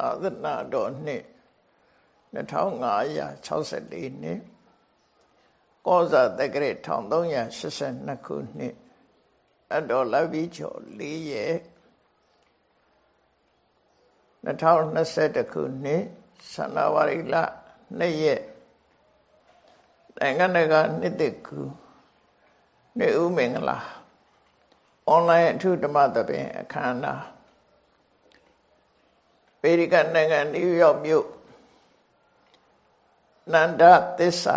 အာသနာတော်နှစ်2564နှစ်ကောဇာတက္ကရာ1382ခုနှစ်အတော်လဘီချော4ရက်2021ခုနှစ်ဇန်နဝါရီလ2ရက်နိုင်ငံတကာနှစ်တကူနေဦးမင်္ဂလာအွန်လိုင်းအထုဓမ္မသဘင်အခမ်းအနား ပေရိကနိုင်ငံနယူးယောက်မြို့နန္ဒသစ္စာ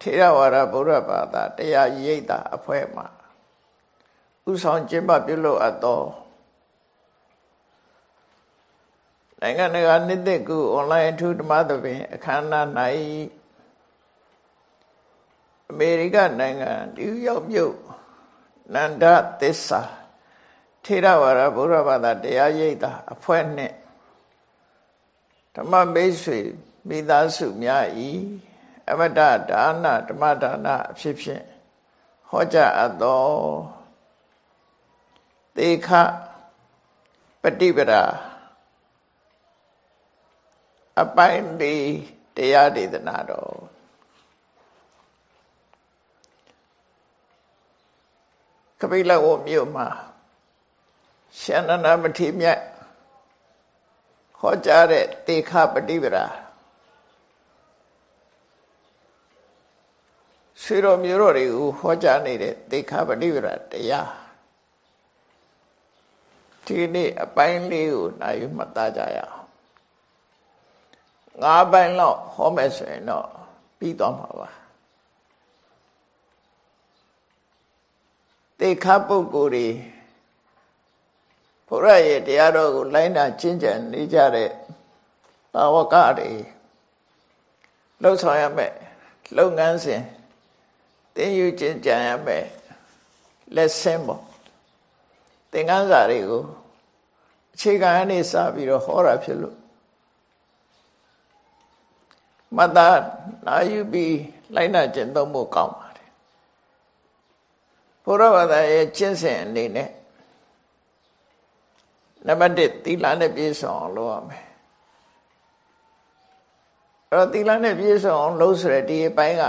ထေရဝါဒဗုဒ္ဓဘာသာတရားရိပ်သာအဖွဲ့မှဥဆောင်ကျင်းပပြုလုပ်အပ်သောနိုင်ငံတကာနှစ်သက်ကူအွန်လိုင်းအထူးဓမ္မသဘင်အခမ်းအနား၌အမေရိကနိုင်ငံနယူးယောက်မြို့နန္ဒသစ္စာထေရဝါဒဗုဒ္ဓဘာသာတရားရိပ်သာအဖွဲ့နှင့် ဓမ္မမိတ်ဆွေမိသားစုများဤအမတဒါနဓမ္မဒါနအဖြစ်ဖြင့်ဟောကြားအပ်သောသေခပฏิပဒါအပိုင်းလေးတရားဒေသနာတော်ကပိလဝမြို့မှာရှင်နန္ဒမထေမြတ် ဟောကြားတဲ့တေခပฏิပဒါဆွေတော်မျိုးတော်တွေကိုဟောကြားနေတဲ့တေခပฏิပဒါတရားဒီနေ့အပိုင်းလေးကိုနိုင်မှတ်သားကြရအောင်ငါးပိုင်းလောက်ဟောမယ်ဆိုရင်တော့ပြီးသွားမှာပါတေခပုဂ္ဂိုလ်တွေ ဘုရားရဲ့တရားတော်ကိုလိုင်းတာကျင့်ကြံနေကြတဲ့တာဝကတွေလှုပ်ဆောင်ရမယ်လုပ်ငန်းစဉ်သင်ယူကျင့်ကြံရမယ်လက်ဆင်းပေါ့သင်္ကန်းစာတွေကိုအခြေခံအနေစပြီးတော့ဟောတာဖြစ်လို့မတ္တနာယူပြီးလိုက်နာကျင့်သုံးဖို့ကောင်းပါတယ်ဘုရားဘာသာရဲ့ကျင့်စဉ်အနေနဲ့ နံပါတ်1သီလနဲ့ပြည့်စုံအောင်လုပ်ရမယ်အဲ့တော့သီလနဲ့ပြည့်စုံအောင်လုပ်ဆိုတဲ့ဒီအပိုင်းက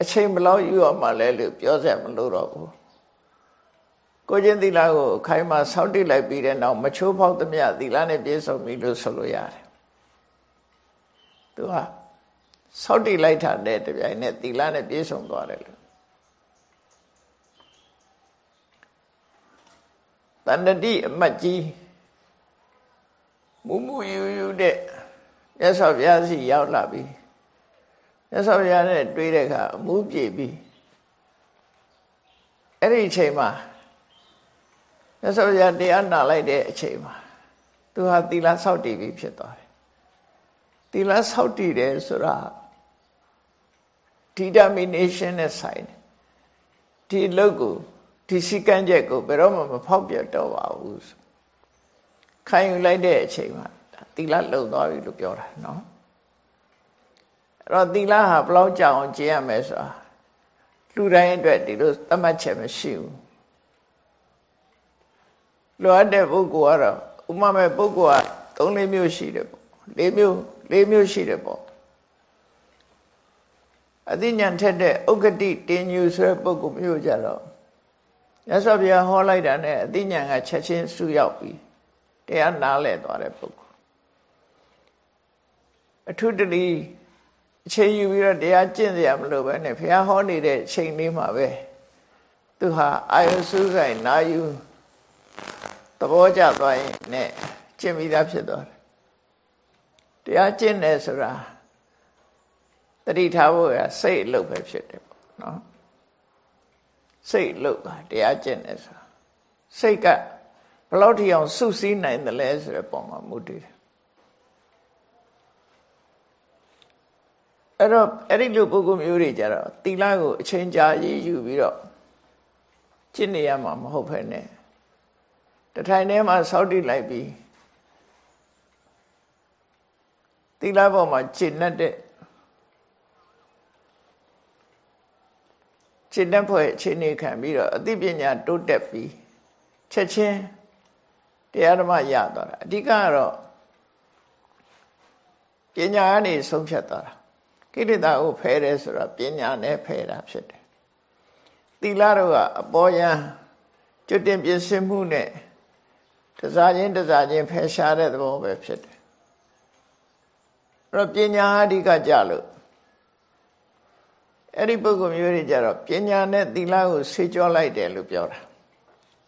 အချိန်ဘလောက်ယူရမှလဲလို့ပြောစရာမလိုတော့ဘူးကိုချင်းသီလကိုခိုင်းမှစောင့်တိလိုက်ပြီးတဲ့နောက်မချိုးဖောက်သမျှသီလနဲ့ပြည့်စုံပြီလို့ဆိုလို့ရတယ်သူကစောင့်တိလိုက်တာတဲ့တပြိုင်နက်သီလနဲ့ပြည့်စုံသွားတယ်လို့ တဏ္ဍတိအမတ်ကြီးမူမူယူယူတဲ့မြတ်စွာဘုရားစီရောက်လာပြီမြတ်စွာဘုရားနဲ့တွေ့တဲ့အခါအမှုပြေပြီအဲ့ဒီအချိန်မှာမြတ်စွာဘုရားတရားနာလိုက်တဲ့အချိန်မှာသူဟာသီလဆောက်တည်ပြီဖြစ်သွားတယ်သီလဆောက်တည်တယ်ဆိုတာ determination နဲ့ဆိုင်တယ်ဒီလုတ်ကို ဒီစီကံချက်ကိုဘယ်တော့မှမဖောက်ပြတော့ပါဘူးခံယူလိုက်တဲ့အချိန်မှာသီလလုံသွားပြီလို့ပြောတာနော်အဲ့တော့သီလဟာဘလောက်ကြောင်ကျင့်ရမယ်ဆိုတာလူတိုင်းအတွက်ဒီလိုသတ်မှတ်ချက်မရှိဘူးလိုအပ်တဲ့ပုဂ္ဂိုလ်ကတော့ဥမမဲ့ပုဂ္ဂိုလ်က၃၄မျိုးရှိတယ်ပေါ့၄မျိုး၄မျိုးရှိတယ်ပေါ့အသိဉာဏ်ထက်တဲ့ဥက္ကတိတင်ညူဆိုတဲ့ပုဂ္ဂိုလ်မျိုးကြတော့ မြတ်စွာဘုရားဟောလိုက်တာနဲ့အသိဉာဏ်ကချက်ချင်းစုရောက်ပြီးတရားနားလည်သွားတဲ့ပုဂ္ဂိုလ်အထုတတိအချိန်ယူပြီးတော့တရားကျင့်စရာမလိုပဲနဲ့ဘုရားဟောနေတဲ့အချိန်လေးမှာပဲသူဟာအာယုစုဆိုင်နာယူသဘောကျသွားရင်နဲ့ကျင့်ပြီးသားဖြစ်သွားတယ်တရားကျင့်တယ်ဆိုတာတတိထားဖို့ရစိတ်အလုပ်ပဲဖြစ်တယ်ပေါ့နော် စိတ်လုတ်တာတရားကျင့်တယ်ဆိုတာစိတ်ကဘယ်လောက်ထိအောင်စုစည်းနိုင်တယ်လဲဆိုတဲ့ပုံမှာမူတည်တယ်အဲ့တော့အဲ့ဒီလိုပုဂ္ဂိုလ်မျိုးတွေကြတော့သီလကိုအချိန်ကြာရည်ယူပြီးတော့ကျင့်နေရမှာမဟုတ်ဖ ೇನೆ တထိုင်ထဲမှာစောင့်တိလိုက်ပြီးသီလပေါ်မှာကျင့်တဲ့ခြေတ က်ဖွဲ့ခြေနေခံပြီးတော့အသိပညာတိုးတက်ပြီးချက်ချင်းတရားဓမ္မရသွားတာအဓိကကတော့ပညာကနေဆုံးဖြတ်သွားတာကိလေသာကိုဖယ်တယ်ဆိုတာပညာနဲ့ဖယ်တာဖြစ်တယ်သီလတော့ကအပေါ်ယံကျွတ်တင်ပြည့်စုံမှုနဲ့တစားချင်းတစားချင်းဖယ်ရှားတဲ့သဘောပဲဖြစ်တယ်အဲ့တော့ပညာအဓိကကြလို့ အဲ့ဒီပုဂ္ဂိုလ်မျိုးတွေကြတော့ပညာနဲ့သီလကိုဆေးကြောလိုက်တယ်လို့ပြောတာ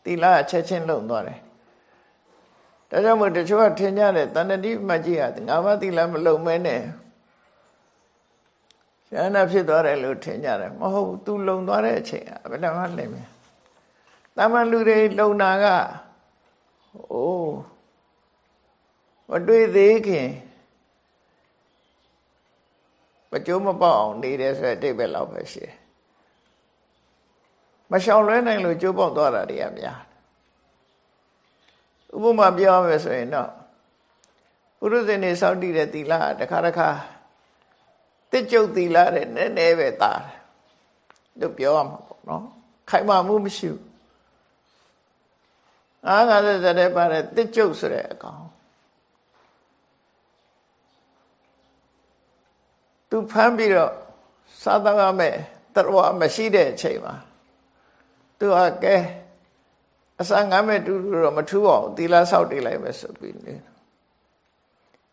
သီလအချက်ချင်းလုံသွားတယ်ဒါကြောင့်မို့တချို့ကထင်ကြတယ်တဏ္ဍတိမကြီးကငါမသီလမလုံမဲနဲ့ဉာဏ်ဖြစ်သွားတယ်လို့ထင်ကြတယ်မဟုတ်ဘူး तू လုံသွားတဲ့အချိန်အဘယ်တော့မှလိမ့်မယ်တမန်လူတွေလုံတာကအိုးမတွေ့သေးခင် မကြိုးမပေါက်အောင်နေတယ်ဆိုတဲ့အတိတ်ပဲလောက်ပဲရှိတယ်မရှောင်လွဲနိုင်လို့ကြိုးပေါက်သွားတာတွေကများဥပမာပြောရမယ်ဆိုရင်တော့ပုရုဇဉ်တွေစောင့်တည်တဲ့သီလတခါတခါတစ်ကျုပ်သီလတဲ့နည်းနည်းပဲတာတယ်လို့ပြောရမှာပေါ့နော်ခိုင်မာမှုမရှိဘူးအားငါသက်သက်တဲ့ပါတဲ့တစ်ကျုပ်ဆိုတဲ့အကောင် သူဖမ်းပြီးတော့စားတော့ရမယ်တရဝမရှိတဲ့အချိန်မှာသူကကဲအစာငမ်းမဲ့တူတူတော့မထူးအောင်သီလဆောက်တည်လိုက်မယ်ဆိုပြီးနေ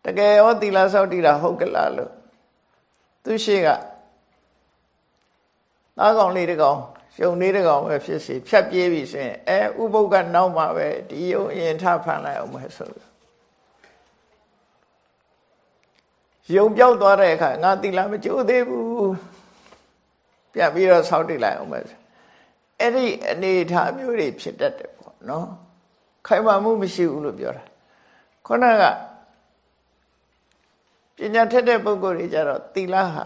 တကယ်ရောသီလဆောက်တည်တာဟုတ်ကလားလို့သူရှိကသားကောင်လေးတကောင်ရှုံလေးတကောင်ပဲဖြစ်စီဖြတ်ပြေးပြီဆိုရင်အဲဥပုပ်ကနောက်မှာပဲဒီယုံရင်ထဖန်လိုက်အောင်မယ်ဆိုလို့ ယုံပြောက်သွားတဲ့အခါငါသီလမကျိုးသေးဘူးပြန်ပြီးတော့ဆောက်တည်လိုက်အောင်မယ်အဲ့ဒီအနေထားမျိုးတွေဖြစ်တတ်တယ်ပေါ့နော်ခိုင်မာမှုမရှိဘူးလို့ပြောတာခုနကပညာထက်တဲ့ပုဂ္ဂိုလ်တွေကြတော့သီလဟာ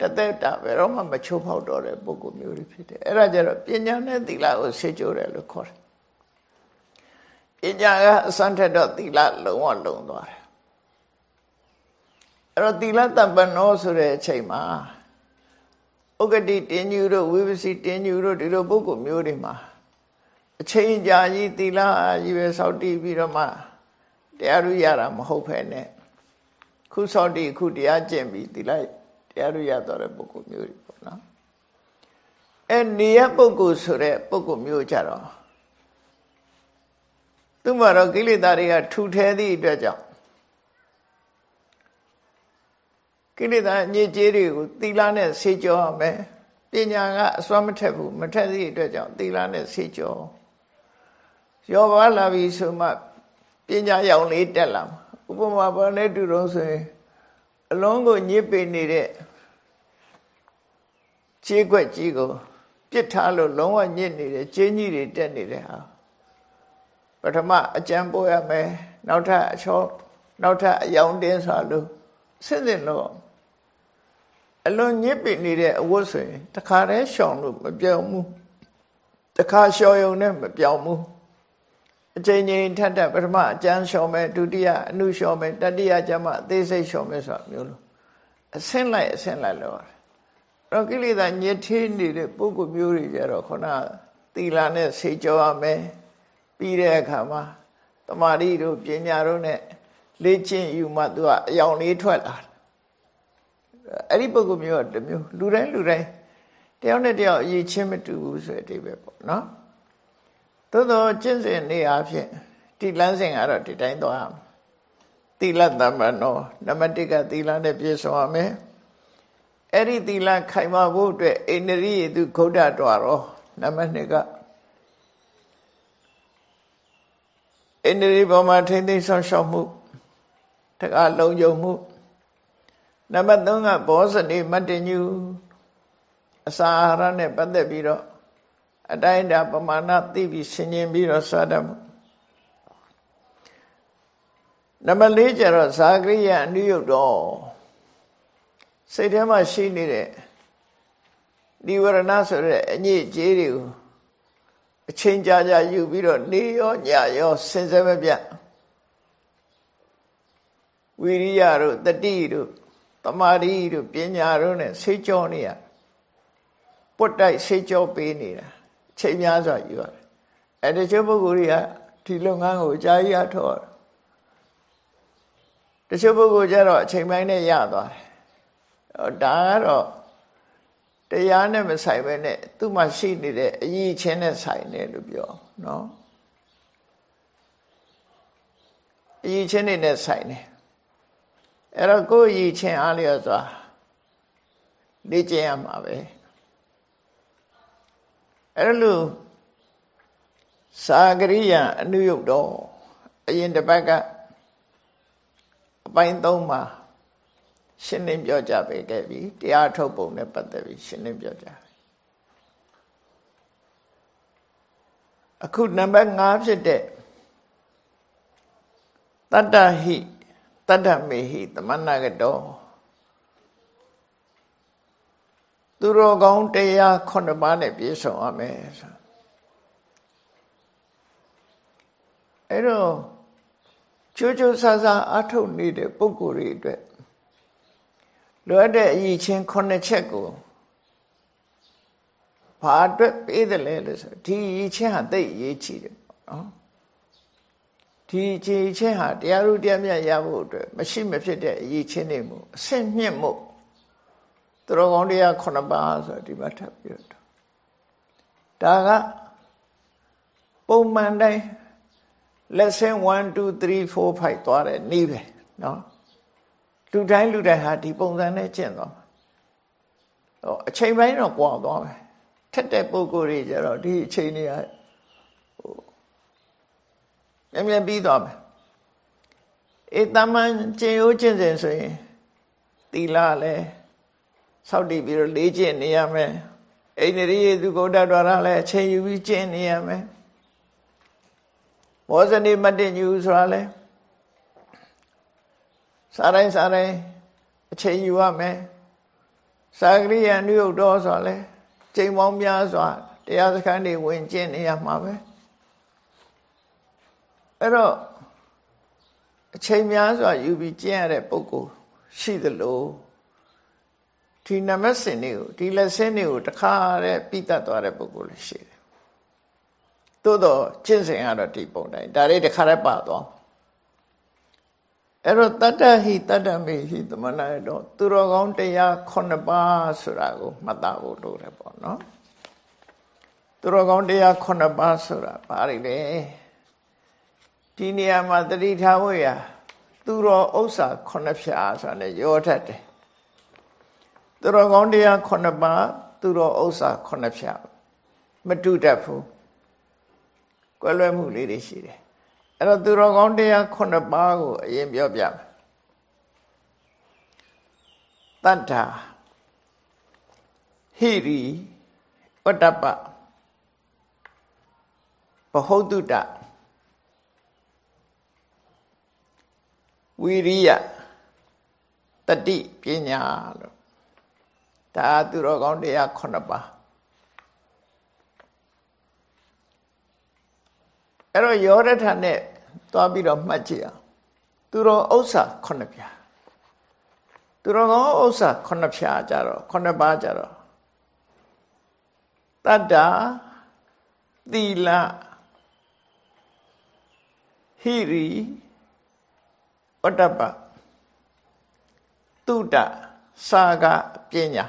တသက်တာဘယ်တော့မှမချိုးဖောက်တော့တဲ့ပုဂ္ဂိုလ်မျိုးတွေဖြစ်တယ်အဲ့ဒါကြတော့ပညာနဲ့သီလကိုဆေးကြိုးတယ်လို့ခေါ်တယ်ပညာကအစမ်းထက်တော့သီလလုံးဝလုံးသွားတယ် အဲ့တော့သီလတပ္ပနောဆိုတဲ့အချိန်မှာဥက္ကတိတင်းညူတို့ဝိပစီတင်းညူတို့ဒီလိုပုဂ္ဂိုလ်မျိုးတွေမှာအချိန်ကြာကြီးသီလကြီးပဲစောင့်တည်ပြီးတော့မှတရားရရတာမဟုတ်ဖ ೇನೆ ခုစောင့်တည်ခုတရားကျင့်ပြီးသီလတရားရရတော့တဲ့ပုဂ္ဂိုလ်မျိုးတွေပေါ့နော်အဲနေရပုဂ္ဂိုလ်ဆိုတဲ့ပုဂ္ဂိုလ်မျိုးကြတော့သူ့မှာတော့ကိလေသာတွေကထူထဲသည့်အတွက်ကြောင့် ကိလေသာညစ်ကြေးတွေကိုသီလနဲ့ဆေးကြောရမယ်ပညာကအစွမ်းမထက်ဘူးမထက်သည့်အတွက်ကြောင့်သီလနဲ့ဆေးကြောရောပါလာပြီဆိုမှပညာရောင်လေးတက်လာဥပမာဘာနဲ့တူတော့ဆိုရင်အလုံးကိုညစ်ပေနေတဲ့ခြေခွက်ကြီးကိုပြစ်ထားလို့လုံးဝညစ်နေတဲ့ကျင်းကြီးတွေတက်နေတဲ့ဟာပထမအကြံပို့ရမယ်နောက်ထပ်အချောနောက်ထပ်အယောင်တင်းစွာလို့ဆင့်စင်လို့ အလွန်ညစ်ပိနေတဲ့အဝတ်ဆိုရင်တခါတည်းရှောင်လို့မပြောင်းဘူးတခါလျှော်ယုံနဲ့မပြောင်းဘူးအချိန်ချင်းထပ်ထပ်ပထမအကျမ်းလျှော်မယ်ဒုတိယအနုလျှော်မယ်တတိယကျမှအသေးစိတ်လျှော်မယ်ဆိုတာမျိုးလို့အဆင့်လိုက်အဆင့်လိုက်လို့ရတယ်တော့ကိလေသာညစ်ထေးနေတဲ့ပုဂ္ဂိုလ်မျိုးတွေကြတော့ခုနသီလနဲ့ဆေးကြောရမယ်ပြီးတဲ့အခါမှာတမာရီတို့ပညာတို့နဲ့လေ့ကျင့်ယူမှသူကအယောင်လေးထွက်လာ အဲ့ဒီပုဂ္ဂိုလ်မျိုးကတမျိုးလူတိုင်းလူတိုင်းတယောက်နဲ့တယောက်အရေးချင်းမတူဘူးဆိုတဲ့အဓိပ္ပာယ်ပေါ့နော်သို့တော့ကျင့်စဉ်နေအားဖြင့်ဒီလမ်းစဉ်ကတော့ဒီတိုင်းသွားအောင်သီလသမ္ပန္နောနမတိကသီလနဲ့ပြည့်စုံရမယ်အဲ့ဒီသီလခိုင်မာဖို့အတွက်အိန္ဒြိယသူဂௌဒတော်ရောနမနှစ်ကအိန္ဒြိဘောမှာထိမ့်သိမ်းဆောင်ရှောက်မှုတကလုံးယုံမှု နံပါတ်3ကဘောဇတိမတ္တညုအစာအာဟာရနဲ့ပတ်သက်ပြီးတော့အတိုင်းတာပမာဏသိပြီးဆင်ញင်ပြီးတော့စားတတ်မှုနံပါတ်4ကျတော့ဇာကရိယအနုယုတ်တော့စိတ်ထဲမှာရှိနေတဲ့ဒီဝရဏဆိုတဲ့အညစ်အကြေးတွေကိုအချိန်ကြာကြာယူပြီးတော့နေရောညရောစင်စဲမပြတ်ဝိရိယတို့တတိတို့ တမာရီတို့ပညာတို့နဲ့ဆေးကြောနေရပွတ်တိုက်ဆေးကြောပေးနေတာချိန်များစွာယူရတယ်အဲတချို့ပုဂ္ဂိုလ်တွေကဒီလုပ်ငန်းကိုအကြာကြီးအထောက်တချို့ပုဂ္ဂိုလ်ကျတော့အချိန်ပိုင်းနဲ့ရသွားတယ်ဒါကတော့တရားနဲ့မဆိုင်ပဲနဲ့သူ့မှာရှိနေတဲ့အရေးချင်းနဲ့ဆိုင်တယ်လို့ပြောနော်အရေးချင်းတွေနဲ့ဆိုင်တယ် အဲ့တော့ကိုယ်အရေးချင်းအားလျော်စွာလေ့ကျင့်ရမှာပဲအဲ့လိုသာဂရိယအနုယုတ်တော့အရင်တစ်ပတ်ကအပိုင်း၃မှာရှင်းလင်းပြောကြပေးခဲ့ပြီတရားထုတ်ပုံနဲ့ပတ်သက်ပြီးရှင်းလင်းပြောကြအခုနံပါတ်5ဖြစ်တဲ့တတ္တဟိ တတ္တမေဟိသမဏဂတောသူတော်ကောင်းတရား9ပါးနဲ့ပြည့်စုံရမယ်ဆိုအဲ့တော့ချိုးချိုးဆာဆာအထုတ်နေတဲ့ပုံကိုယ်တွေအတွက်လိုအပ်တဲ့အရေးချင်း9ချက်ကိုဘာအတွက်ပေးတယ်လဲလို့ဆိုဒီအရေးချင်းဟာသိအရေးကြီးတယ်နော် ဒီခြေချင်းဟာတရားဥတရားမြတ်ရဖို့အတွက်မရှိမဖြစ်တဲ့အရေးချင်းတွေမှုအဆင့်မြင့်မှုသူတော်ကောင်းတရား9ပါးဆိုဒီမှာထပ်ပြီးတော့ဒါကပုံမှန်တိုင်း lesson 1 2 3 4 5သွားတယ်နီးပဲเนาะလူတိုင်းလူတိုင်းဟာဒီပုံစံနဲ့ကျင့်သွားမှာဟောအချိန်ပိုင်းတော့ကွာသွားမယ်ထက်တဲ့ပုံကိုယ်တွေကြတော့ဒီအချိန်တွေကဟို မြန်မြန်ပြီးသွားမယ်အေးတမန်ကျင့်ရိုးကျင့်စဉ်ဆိုရင်သီလလည်းစောင့်တည်ပြီးတော့လေးကျင့်နေရမယ်အိန္ဒိရိယသူကိုတတ်တော်ရလည်းအချိန်ယူပြီးကျင့်နေရမယ်မောဇနိမတ္တညူဆိုတာလဲစားတိုင်းစားတိုင်းအချိန်ယူရမယ်သာဂရိယနုယုတ်တော်ဆိုတာလဲချိန်ပေါင်းများစွာတရားစခန်းတွေဝင်ကျင့်နေရမှာပဲ အဲ့တော့အချိန်များစွာယူပြီးကျင့်ရတဲ့ပုဂ္ဂိုလ်ရှိသလိုဒီနမစင်တွေကိုဒီလက်စင်းတွေကိုတခါတည်းပြီးတတ်သွားတဲ့ပုဂ္ဂိုလ်လည်းရှိတယ်သို့တော့ကျင့်စဉ်ကတော့ဒီပုံတိုင်းဒါလေးတခါတည်းပါသွားအဲ့တော့တတ္တဟိတတ္တမေဟိသမဏရတော့သူတော်ကောင်းတရား9ပါးဆိုတာကိုမှတ်သားဖို့လိုတယ်ပေါ့နော်သူတော်ကောင်းတရား9ပါးဆိုတာဘာတွေလဲ ဒီနေရာမှာတတိထားဖို့ရသူတော်ဥစ္စာ9ဖြာဆိုတာနဲ့ရောထက်တယ်သူတော်ကောင်းတရား9ပါးသူတော်ဥစ္စာ9ဖြာမတူတတ်ဘူးကွဲလွဲမှုလေးတွေရှိတယ်အဲ့တော့သူတော်ကောင်းတရား9ပါးကိုအရင်ပြောပြမယ်တတ္ထာဟိရိဝတ္တပဘဟုတုတ ဝိရိယတတိပညာလို့ဒါသူတော်ကောင်းတရား9ပါးအဲ့တော့ယောရထနဲ့သွားပြီးတော့မှတ်ကြည့်အောင်သူတော်ဥစ္စာ9ပြားသူတော်ကောင်းဥစ္စာ9ဖြားကြတော့9ပါးကြတော့တတ္တာသီလဟိရိ ဩတ္တပတုတစာကပညာ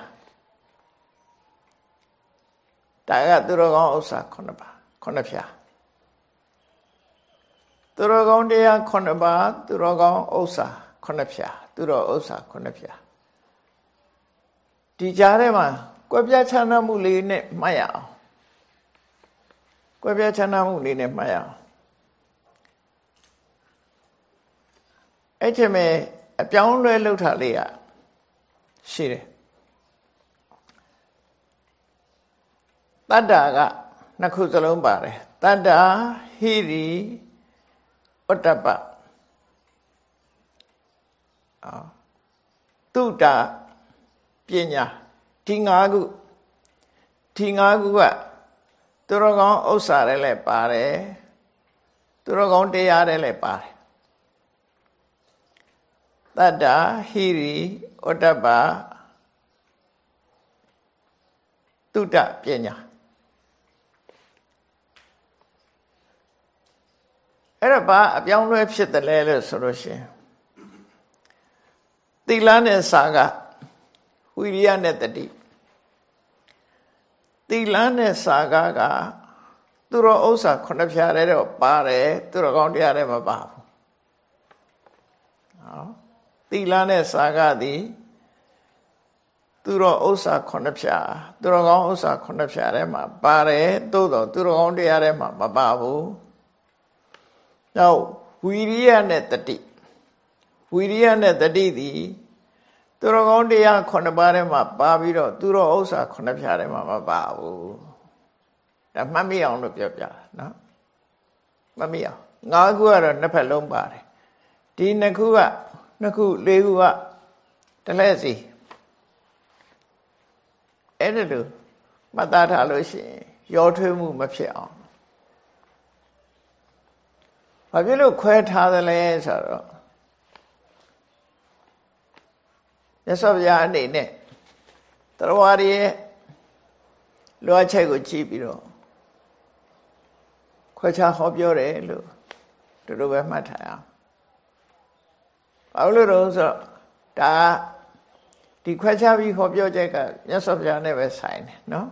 ဒါကသူတော်ကောင်းဥစ္စာ9ပါး9ဖြားသူတော်ကောင်းတရား9ပါးသူတော်ကောင်းဥစ္စာ9ဖြာသူတော်ဥစ္စာ9ဖြာဒီကြားထဲမှာကွက်ပြချမ်းသာမှုလေးနဲ့မှတ်ရအောင်ကွက်ပြချမ်းသာမှုလေးနဲ့မှတ်ရအောင် အဲ့ဒီမဲ့အပြောင်းလဲလှုပ်တာလေးอ่ะရှိတယ်တတ္တာကနှစ်ခုစလုံးပါတယ်တတ္တာဟိရိဩတ္တပအာတုတ္တပညာဒီ၅ခုဒီ၅ခုကသူတော်ကောင်းဥစ္စာတွေလည်းပါတယ်သူတော်ကောင်းတရားတွေလည်းပါတယ် တတ္တဟိရိဩတ္တပတုတ္တပညာအဲ့ဒါဘာအပြောင်းလဲဖြစ်တယ်လဲလို့ဆိုလို့ရှိရင်သီလနဲ့စာကဝိရိယနဲ့တတိသီလနဲ့စာကကသူတော်ဥစ္စာခုနှစ်ဖြာတဲ့တော့ပါတယ်သူတော်ကောင်းတရားတွေမပါဘူးဟော သီလနဲ့စာကသည်သူတော်ဥစ္စာခုနှစ်ဖြာသူတော်ကောင်းဥစ္စာခုနှစ်ဖြာထဲမှာပါတယ်သို့တော့သူတော်ကောင်းတရားထဲမှာမပါဘူးနောက်ဝီရိယနဲ့တတိဝီရိယနဲ့တတိသည်သူတော်ကောင်းတရားခုနှစ်ပါးထဲမှာပါပြီးတော့သူတော်ဥစ္စာခုနှစ်ဖြာထဲမှာမပါဘူးဒါမှတ်မိအောင်လို့ပြောပြတာနော်မမိအောင်ငါးခုကတော့နှစ်ဖက်လုံးပါတယ်ဒီနှစ်ခုက နှစ်ခုလေးခုကတလဲစီအဲ့ဒါလို့မှတ်သားထားလို့ရှိရင်ရောထွေးမှုမဖြစ်အောင်ဘာဖြစ်လို့ခွဲထားသလဲဆိုတော့မြတ်စွာဘုရားအနေနဲ့တရားရည်ရဲ့လောအချက်ကိုကြည့်ပြီးတော့ခွဲခြားဟောပြောတယ်လို့တို့တို့ပဲမှတ်ထားအောင် ဘာလို့လဲဆိုတော့ဒါဒီခွဲခြားပြီးဟောပြောချက်ကမြတ်စွာဘုရားနဲ့ပဲဆိုင်တယ်နော်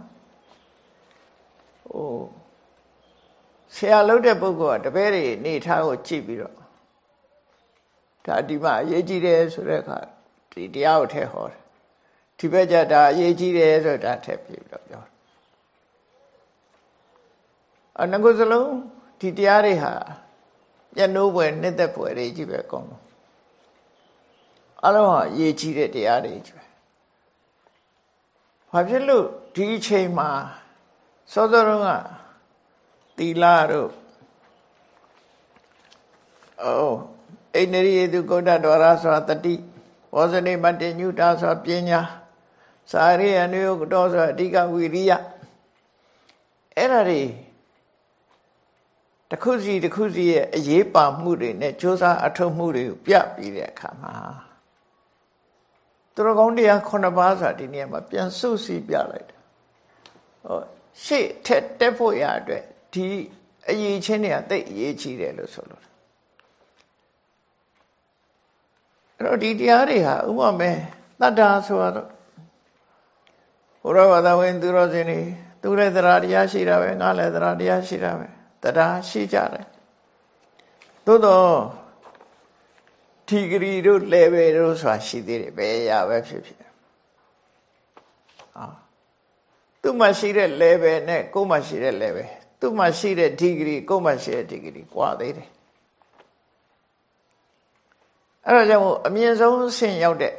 ဟိုဆရာလုပ်တဲ့ပုဂ္ဂိုလ်ကတပည့်တွေနေထားကိုကြည့်ပြီးတော့ဒါဒီမှာအရေးကြီးတယ်ဆိုတဲ့အခါဒီတရားကိုထည့်ဟောတယ်ဒီဘက်ကျဒါအရေးကြီးတယ်ဆိုတော့ဒါထည့်ပြီးတော့ပြောတယ်အနကုစလုံးဒီတရားတွေဟာပြတ်နိုးပွဲနှစ်သက်ပွဲတွေကြီးပဲကောင်းလို့ အလုံးဟာရေးကြီးတဲ့တရားတွေကြီးပဲဘာဖြစ်လို့ဒီအချိန်မှာစောစောတုန်းကသီလတို့အော်အိန္ဒြိယတုကုဋ္ဌတော်ရဆိုတတိဘောဇနေမတေညုတာဆိုပညာစာရိယနုယုတ်တော်ဆိုအဓိကဝိရိယအဲ့ဒါတွေတစ်ခုစီတစ်ခုစီရဲ့အရေးပါမှုတွေနဲ့စ조사အထောက်မှုတွေကိုပြပြီးတဲ့အခါမှာ သူတော်ကောင်းတရား9ပါးဆိုတာဒီနေရာမှာပြန်စုစည်းပြလိုက်တယ်ဟောရှေ့ထက်တက်ဖို့ရအတွက်ဒီအရေးချင်းတွေကတိတ်အရေးကြီးတယ်လို့ဆိုလို့အဲ့တော့ဒီတရားတွေဟာဥပမာတတ္တာဆိုတော့ဘုရားဘာသာဝင်သူတော်စင်တွေသူလည်းတရားတရားရှိတာပဲငါလည်းတရားတရားရှိတာပဲတရားရှိကြတယ်သို့တော့ ထီဂရီတို့ level တို့ဆိုတာရှိသေးတယ်ဘယ်ရပဲဖြစ်ဖြစ်အာသူ့မှာရှိတဲ့ level နဲ့ကိုယ်မှာရှိတဲ့ level သူ့မှာရှိတဲ့ degree ကိုယ်မှာရှိတဲ့ degree ကွာသေးတယ်အဲ့ဒါကြောင့်အမြင့်ဆုံးဆင့်ရောက်တဲ့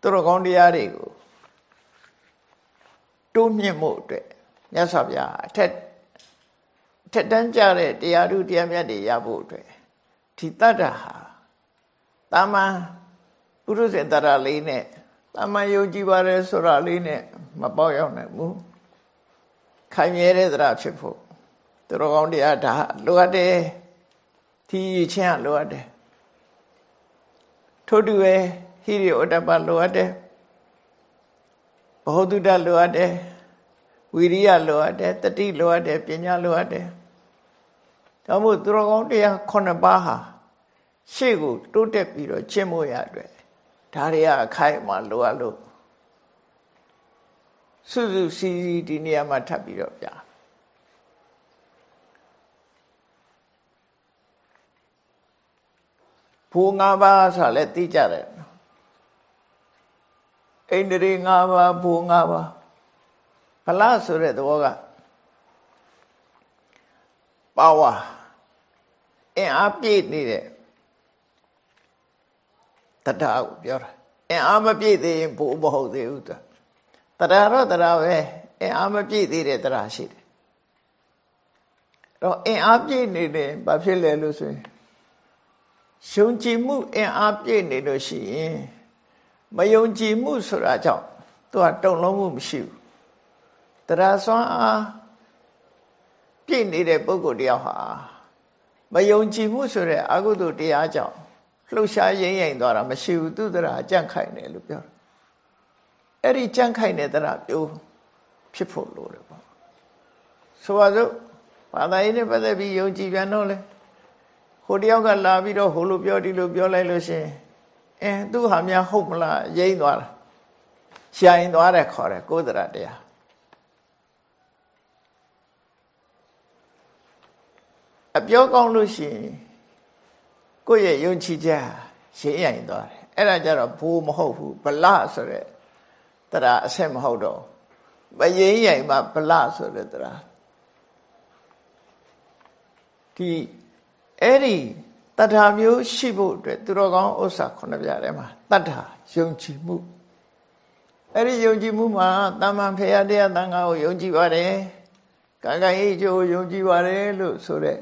သူတော်ကောင်းတရားတွေကိုတိုးမြင့်မှုအတွက်မြတ်စွာဘုရားအထက် ထက်တန်းကြတဲ့တရားဓုတရားမြတ်တွေရဖို့အတွက်ဒီတတ္တဟာတာမန်ပုရုဇဉ်တရလေးနဲ့တာမန်ယုံကြည်ပါတယ်ဆိုတာလေးနဲ့မပေါရောက်နိုင်ဘူးခိုင်မြဲတဲ့တရားဖြစ်ဖို့သူတော်ကောင်းတရားဒါလိုအပ်တယ်ဒီချင်းကလိုအပ်တယ်ထို့တူပဲဟိရိဩတ္တပလိုအပ်တယ်ဘ ਹੁ တုတလိုအပ်တယ်ဝိရိယလိုအပ်တယ်တတိလိုအပ်တယ်ပညာလိုအပ်တယ် ဒါမို့သူတော်ကောင်းတရား9ပါးဟာရှေ့ကိုတိုးတက်ပြီးတော့ကျင့်မို့ရအတွက်ဒါတွေကအခိုက်အမာလိုအပ်လို့စုစုစည်းစည်းဒီနေရာမှာထပ်ပြီးတော့ပြဘူ၅ပါးဆိုတာလည်းသိကြတယ်အိန္ဒြေ၅ပါးဘူ၅ပါးဖလားဆိုတဲ့သဘောကပါဝါ အင်အားပြည့်နေတဲ့တရားကိုပြောတာအင်အားမပြည့်သေးရင်ဘိုးမဟုတ်သေးဘူးသူတရားတော့တရားပဲအင်အားမပြည့်သေးတဲ့တရားရှိတယ်တော့အင်အားပြည့်နေတယ်ဘာဖြစ်လဲလို့ဆိုရင်ရှုံကြည်မှုအင်အားပြည့်နေလို့ရှိရင်မယုံကြည်မှုဆိုတာကြောင့်သူကတုံလုံးမှုမရှိဘူးတရားစွမ်းအားပြည့်နေတဲ့ပုဂ္ဂိုလ်တယောက်ဟာ မယုံကြည်မှုဆိုတဲ့အကုသိုလ်တရားကြောင့်လှုပ်ရှားရိမ့်ရိမ့်သွားတာမရှိဘူးသူတရားကြန့်ခိုင်တယ်လို့ပြောတယ်အဲ့ဒီကြန့်ခိုင်တဲ့တရားပြိုးဖြစ်ဖို့လိုတယ်ပေါ့ဆိုပါစို့ဘာသာရေးနဲ့ပတ်သက်ပြီးယုံကြည်ပြန်တော့လေဟဟိုတယောက်ကလာပြီးတော့ဟိုလိုပြောဒီလိုပြောလိုက်လို့ရှင်အဲသူဟာများဟုတ်မလားရိမ့်သွားတာရှာရင်သွားတယ်ခေါ်တယ်ကိုယ်တရတရား အပြောကောင်းလို့ရှိရင်ကိုယ့်ရဲ့ယုံကြည်ချက်ရှင်းရင်သွားတယ်အဲ့ဒါကြတော့ဘူးမဟုတ်ဘူးဗလဆိုတဲ့တရားအဆက်မဟုတ်တော့မရင်ရင်မှဗလဆိုတဲ့တရားဒီအဲ့ဒီတထာမျိုးရှိဖို့အတွက်သူတော်ကောင်းဥစ္စာခုနှစ်ပြထဲမှာတထာယုံကြည်မှုအဲ့ဒီယုံကြည်မှုမှာတမန်ဖေရတရားတန်ခါကိုယုံကြည်ပါတယ်ကံကံဤကျိုးယုံကြည်ပါတယ်လို့ဆိုတဲ့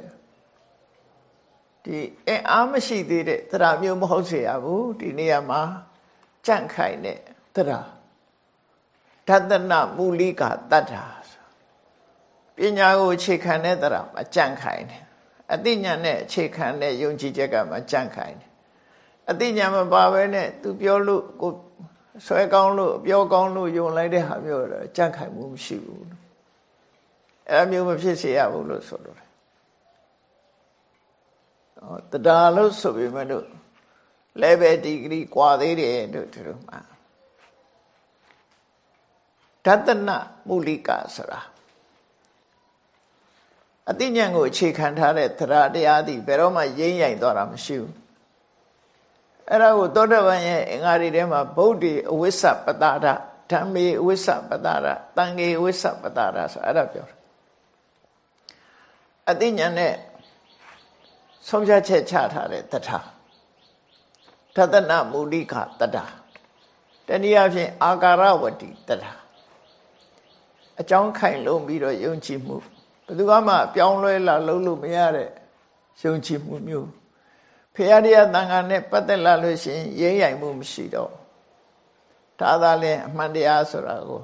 ဒီအင်အားမရှိသေးတဲ့တရားမျိုးမဟုတ်စေရဘူးဒီနေရာမှာကြန့်ခိုင်တဲ့တရားဓတနမူလိကတတ္ထာပညာကိုအခြေခံတဲ့တရားမှာကြန့်ခိုင်တယ်အသိဉာဏ်နဲ့အခြေခံတဲ့ယုံကြည်ချက်ကမှကြန့်ခိုင်တယ်အသိဉာဏ်မပါဘဲနဲ့သူပြောလို့ကိုဆွဲကောင်းလို့ပြောကောင်းလို့ယုံလိုက်တဲ့ဟာမျိုးတော့ကြန့်ခိုင်မှုမရှိဘူးအဲ့အမျိုးမဖြစ်စေရဘူးလို့ဆိုတော့ တရားလို့ဆိုပေမဲ့လို့ level degree กว่าသေးတယ်တို့သူတို့မှာဒသနမူလိကဆိုတာအသိဉာဏ်ကိုအခြေခံထားတဲ့တရားတရားသည်ဘယ်တော့မှရင်းရိုင်သွားတာမရှိဘူးအဲ့ဒါကိုသောတပန်ရဲ့အင်္ဂါတွေထဲမှာဗုဒ္ဓေအဝိစ္စပတာဒဓမ္မေအဝိစ္စပတာဒတန်ခေအဝိစ္စပတာဒဆိုအဲ့ဒါပြောတယ်အသိဉာဏ်နဲ့ ဆုံးဖြတ်ချက်ချထားတဲ့တထာသတ္တနမူလိကတထာတနည်းအားဖြင့်အာကာရဝတိတထာအကြောင်းခိုင်လုံပြီးတော့ယုံကြည်မှုဘယ်သူမှပြောင်းလဲလာလုံးလို့မရတဲ့ယုံကြည်မှုမျိုးဖရာတရားတန်ခါနဲ့ပတ်သက်လာလို့ရှိရင်ရိမ့်ရိုင်မှုမရှိတော့ဒါသာလဲအမှန်တရားဆိုတာကို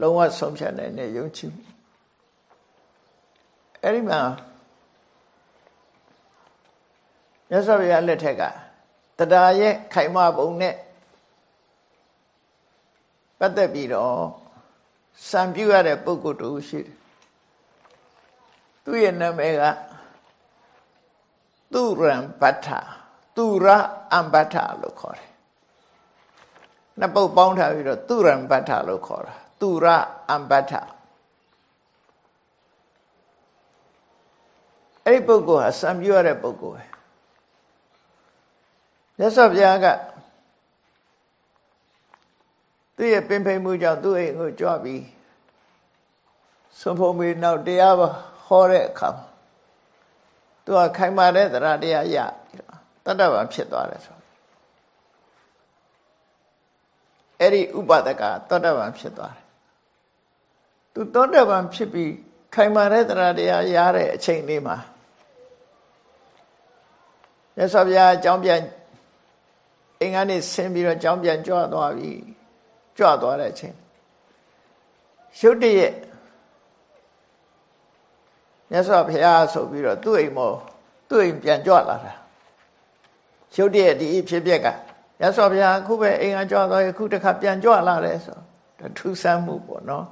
လုံးဝဆုံးဖြတ်နိုင်တဲ့ယုံကြည်မှုအဲ့ဒီမှာ မြတ်စွာဘုရားလက်ထက်ကတရားရဲ့ခိုင်မာပုံနဲ့ပတ်သက်ပြီးတော့စံပြုရတဲ့ပုဂ္ဂိုလ်တူရှိတယ်သူ့ရဲ့နာမည်ကသူရံပဋ္ဌသူရအံပဋ္ဌလို့ခေါ်တယ်နှစ်ပုတ်ပေါင်းထားပြီးတော့သူရံပဋ္ဌလို့ခေါ်တာသူရအံပဋ္ဌအဲ့ဒီပုဂ္ဂိုလ်ဟာစံပြုရတဲ့ပုဂ္ဂိုလ်ပဲ မြတ်စွာဘုရားကသူ့ရဲ့ပင်ဖိန်မှုကြောင့်သူ့အိမ်ကိုကြွပြီးဆွန်ဖုံမေနောက်တရားဟောတဲ့အခါသူကခိုင်မာတဲ့တရားတရားရပြီးတော့တတ္တဗံဖြစ်သွားတယ်ဆိုအဲ့ဒီဥပဒကတတ္တဗံဖြစ်သွားတယ်သူတတ္တဗံဖြစ်ပြီးခိုင်မာတဲ့တရားတရားရတဲ့အချိန်လေးမှာမြတ်စွာဘုရားအကြောင်းပြန် အိမ်ကနေဆင်းပြီးတော့ကြောင်းပြန်ကြွသွားပြီကြွသွားတဲ့အချိန်ရုတ်တရက်မြတ်စွာဘုရားဆိုပြီးတော့သူ့အိမ်မောသူ့အိမ်ပြန်ကြွလာတာရုတ်တရက်ဒီဖြစ်ပျက်ကမြတ်စွာဘုရားအခုပဲအိမ်ကကြွသွားရခုတစ်ခါပြန်ကြွလာတယ်ဆိုတော့ထူးဆန်းမှုပေါ့နော်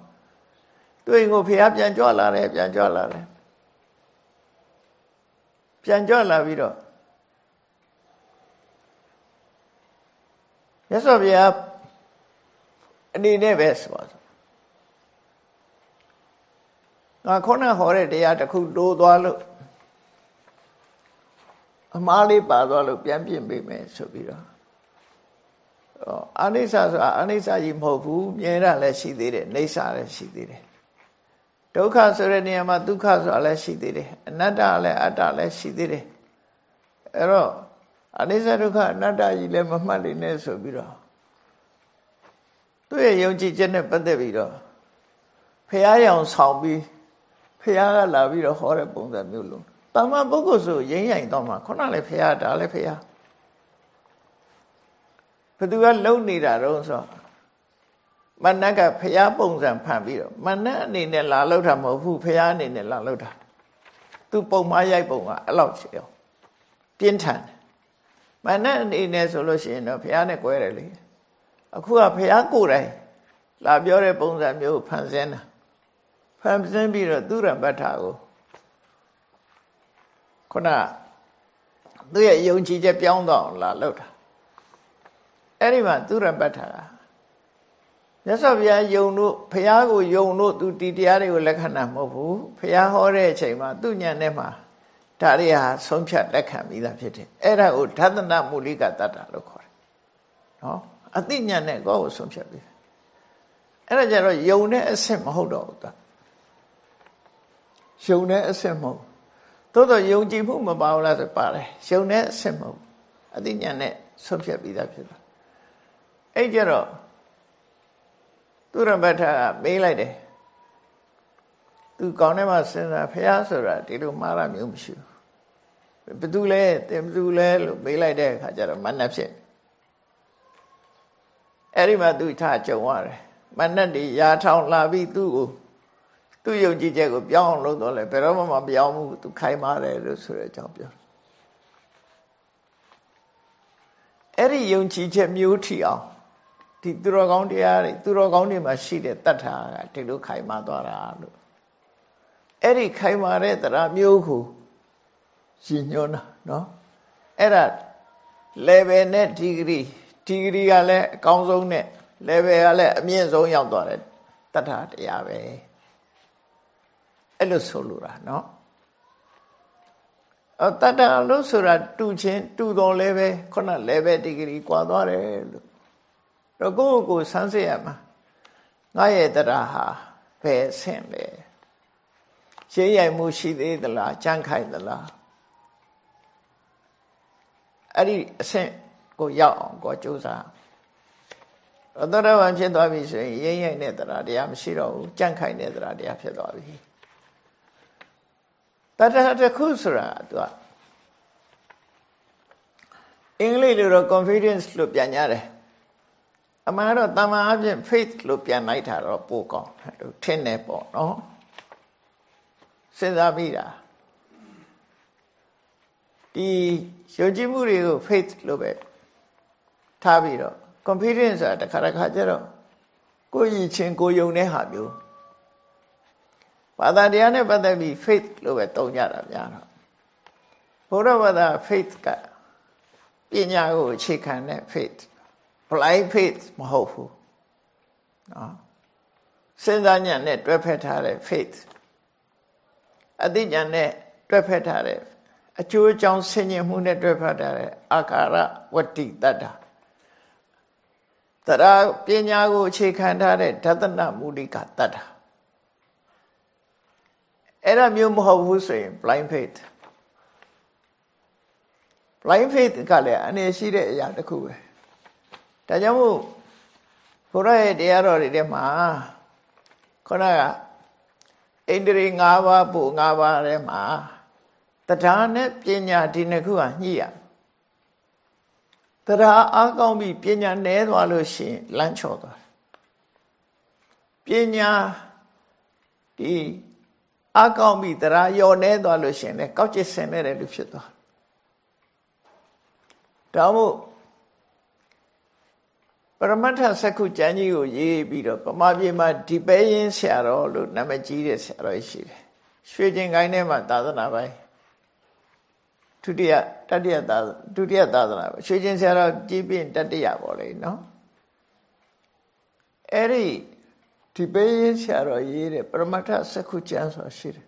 သူ့အိမ်ကိုဘုရားပြန်ကြွလာတယ်ပြန်ကြွလာတယ်ပြန်ကြွလာပြီးတော့ မြတ်စွာဘုရားအနေနဲ့ပဲဆိုပါစို့ငါခုနဟောတဲ့တရားတစ်ခုတိုးသွားလို့အမားလေးပါသွားလို့ပြန်ပြင်ပေးမယ်ဆိုပြီးတော့အာနိစ္စဆိုတာအာနိစ္စကြီးမဟုတ်ဘူးမြဲတာလည်းရှိသေးတယ်နေဆာလည်းရှိသေးတယ်ဒုက္ခဆိုတဲ့နေရာမှာဒုက္ခဆိုတာလည်းရှိသေးတယ်အနတ္တလည်းအတ္တလည်းရှိသေးတယ်အဲ့တော့ အနိစ္စဒုက္ခအနတ္တကြီးလည်းမမှတ်နိုင်နဲ့ဆိုပြီးတော့သူ့ရဲ့ယုံကြည်ချက်နဲ့ပတ်သက်ပြီးတော့ဖះရောင်ဆောင်ပြီးဖះကလာပြီးတော့ဟောတဲ့ပုံစံမျိုးလုံးတာမန်ပုဂ္ဂိုလ်ဆိုရင်းရင်တော့မှခုနလည်းဖះဒါလည်းဖះဘသူကလုံနေတာတော့ဆိုမနက်ကဖះပုံစံဖန်ပြီးတော့မနက်အနေနဲ့လာလောက်တာမဟုတ်ဘူးဖះအနေနဲ့လာလောက်တာသူပုံမရိုက်ပုံကအဲ့လောက်ရှိအောင်ပြင်းထန်တယ် မနဲ့အနေနဲ့ဆိုလို့ရှိရင်တော့ဘုရားနဲ့꿰တယ်လေအခုကဘုရားကိုယ်တိုင်လာပြောတဲ့ပုံစံမျိုးဖန်ဆင်းတာဖန်ဆင်းပြီးတော့သူရံပဋ္ဌာကိုခုနသူရဲ့ယုံကြည်ချက်ပြောင်းသွားအောင်လာလောက်တာအဲ့ဒီမှာသူရပတ္ထာကမြတ်စွာဘုရားယုံတို့ဘုရားကိုယုံတို့သူဒီတရားတွေကိုလက်ခံတာမဟုတ်ဘူးဘုရားဟောတဲ့အချိန်မှာသူ့ညံထဲမှာ ဒါတွေဟာဆုံးဖြတ်လက်ခံပြီးသားဖြစ်တယ်အဲ့ဒါကိုဓသနမူလိကတတ္တလို့ခေါ်တယ်နော်အသိဉာဏ်နဲ့ကိုယ့်ကိုဆုံးဖြတ်ပြီးအဲ့ဒါကြတော့ယုံတဲ့အဆင့်မဟုတ်တော့ဘူးသူယုံတဲ့အဆင့်မဟုတ်သို့တော့ယုံကြည်မှုမပါဘူးလားဆိုပါတယ်ယုံတဲ့အဆင့်မဟုတ်အသိဉာဏ်နဲ့ဆုံးဖြတ်ပြီးသားဖြစ်တာအဲ့ကြတော့သူရမထကမေးလိုက်တယ် သူကောင်းထဲမှာစဉ်းစားဖះဆိုတာဒီလိုမှားရမျိုးမရှိဘူးဘယ်သူလဲတင်ဘယ်သူလဲလို့မေးလိုက်တဲ့အခါကျတော့မနှက်ဖြစ်အဲ့ဒီမှာသူထားကြုံရတယ်မနှက်တွေရာထောင်လာပြီးသူ့ကိုသူ့ယုံကြည်ချက်ကိုပြောင်းအောင်လုပ်တော့လဲဘယ်တော့မှမပြောင်းဘူးသူခိုင်မာတယ်လို့ဆိုတဲ့အကြောင်းပြောအဲ့ဒီယုံကြည်ချက်မျိုးထီအောင်ဒီသူတော်ကောင်းတရားတွေသူတော်ကောင်းတွေမှာရှိတဲ့တတ်တာကဒီလိုခိုင်မာသွားတာလို့ အဲ့ဒီခိုင်မာတဲ့တရားမျိုးကိုရှင်ညွှန်းတာနော်အဲ့ဒါ level နဲ့ degree degree ကလည်းအကောင်းဆုံးနဲ့ level ကလည်းအမြင့်ဆုံးရောက်သွားတယ်တတ်တာတရားပဲအဲ့လိုဆိုလိုတာနော်အတတ္တလို့ဆိုတာတူချင်းတူတော်လည်းပဲခုန level degree ကွာသွားတယ်လို့တော့ကိုယ့်ကိုယ်ဆန်းစစ်ရမှာငါရဲ့တရားဟာဘယ်ဆင့်လဲ ရှင်းရိုင်မှုရှိသေးသလားကြမ်းခိုင်သလားအဲ့ဒီအဆင့်ကိုရောက်အောင်ကိုကြိုးစားအတ္တရဝံဖြစ်သွားပြီဆိုရင်ရိမ့်ရိုင်တဲ့တရားတရားမရှိတော့ဘူးကြမ်းခိုင်တဲ့တရားတရားဖြစ်သွားပြီတတ္တတစ်ခုဆိုတာသူကအင်္ဂလိပ်လိုတော့ confidence လို့ပြန်ကြတယ်အမှန်တော့တမန်အပြင် faith လို့ပြန်လိုက်တာတော့ပိုကောင်းလို့ထင်တယ်ပေါ့နော် စဉ်းစားမိတာဒီယုံကြည်မှုတွေကို faith လို့ပဲထားပြီးတော့ confidence ဆိုတာတစ်ခါတစ်ခါကျတော့ကိုယ်ရည်ချင်းကိုယုံတဲ့ဟာမျိုးဘာသာတရားနဲ့ပတ်သက်ပြီး faith လို့ပဲတုံ့ကြတာများတော့ဘုရားဘာသာ faith ကပညာကိုအခြေခံတဲ့ faith blind faith မဟုတ်ဘူးနော်စဉ်းစားဉာဏ်နဲ့တွဲဖက်ထားတဲ့ faith အသိဉာဏ်နဲ့တွဲဖက်ထားတဲ့အကျိုးအကြောင်းဆင်ញင်မှုနဲ့တွဲဖက်ထားတဲ့အာကာရဝတ္တိတတ္တာတရားပညာကိုအခြေခံထားတဲ့ဒသနမူလိကတတ္တာအဲ့ဒါမျိုးမဟုတ်ဘူးဆိုရင် blind faith blind faith ကလည်းအနေရှိတဲ့အရာတစ်ခုပဲဒါကြောင့်မို့ဘုရားရဲ့တရားတော်တွေထဲမှာခေါင်းက ဣန္ဒြေ၅ပါးပို့၅ပါးထဲမှာတရားနဲ့ပညာဒီနှစ်ခုဟာညှိရတရားအားကောင်းပြီးပညာနည်းသွားလို့ရှိရင်လမ်းချော်သွားပညာဒီအားကောင်းပြီးတရားယော်နည်းသွားလို့ရှိရင်လည်းကောက်ကျစ်ဆင်နေတဲ့လူဖြစ်သွားဒါမို့ ရမတ္ထစက္ခုကျမ်းကြီးကိုရေးပြီးတော့ပမာပြေမှာဒီပဲရင်ဆရာတော်လို့နာမည်ကြီးတဲ့ဆရာတော်ရှိတယ်ရွှေကျင်ကိုင်းထဲမှာသာသနာပိုင်းဒုတိယတတိယသာဒုတိယသာသနာရွှေကျင်ဆရာတော်ကြီးပြင်းတတိယပေါ့လေနော်အဲ့ဒီဒီပဲရင်ဆရာတော်ရေးတဲ့ပရမတ္ထစက္ခုကျမ်းဆိုရှိတယ်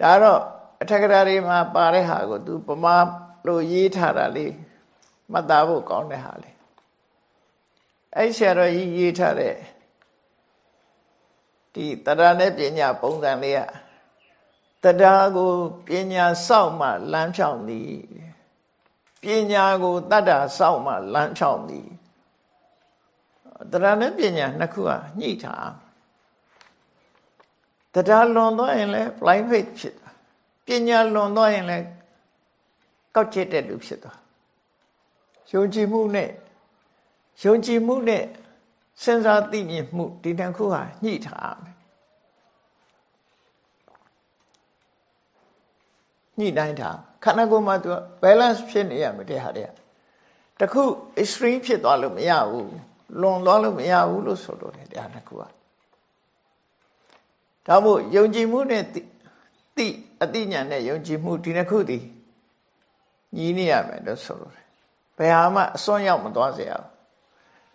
ဒါတော့အထက်ကရာတွေမှာပါတဲ့ဟာကို तू ပမာလို့ရေးထားတာလေး မှတ်သားဖို့ကောင်းတဲ့ဟာလေအဲ့ဆရာတော်ကြီးရေးထားတဲ့ဒီတရားနဲ့ပညာပုံစံလေးကတရားကိုပညာစောင့်မှလမ်းဖြောင်းသည်ပညာကိုတတ္တာစောင့်မှလမ်းဖြောင်းသည်တရားနဲ့ပညာနှစ်ခုကညှိထားတရားလွန်သွားရင်လည်း blind faith ဖြစ်တာပညာလွန်သွားရင်လည်းကောက်ချက်တဲ့လူဖြစ်သွား ယုံကြည်မှုနဲ့ယုံကြည်မှုနဲ့စဉ်းစားသိမြင်မှုဒီနှစ်ခုဟာညှိထားမယ်ညှိနှိုင်းထားခန္ဓာကိုယ်မှာသူ balance ဖြစ်နေရမယ်တဲ့ဟာတဲ့တခု extreme ဖြစ်သွားလို့မရဘူးလွန်သွားလို့မရဘူးလို့ဆိုလို့တယ်တရားနှစ်ခုကဒါမို့ယုံကြည်မှုနဲ့သိအတိညာနဲ့ယုံကြည်မှုဒီနှစ်ခုတည်းညီးနေရမယ်လို့ဆိုလို့ ဘယ်ဟာမှအစွန်းရောက်မသွားစေရဘူး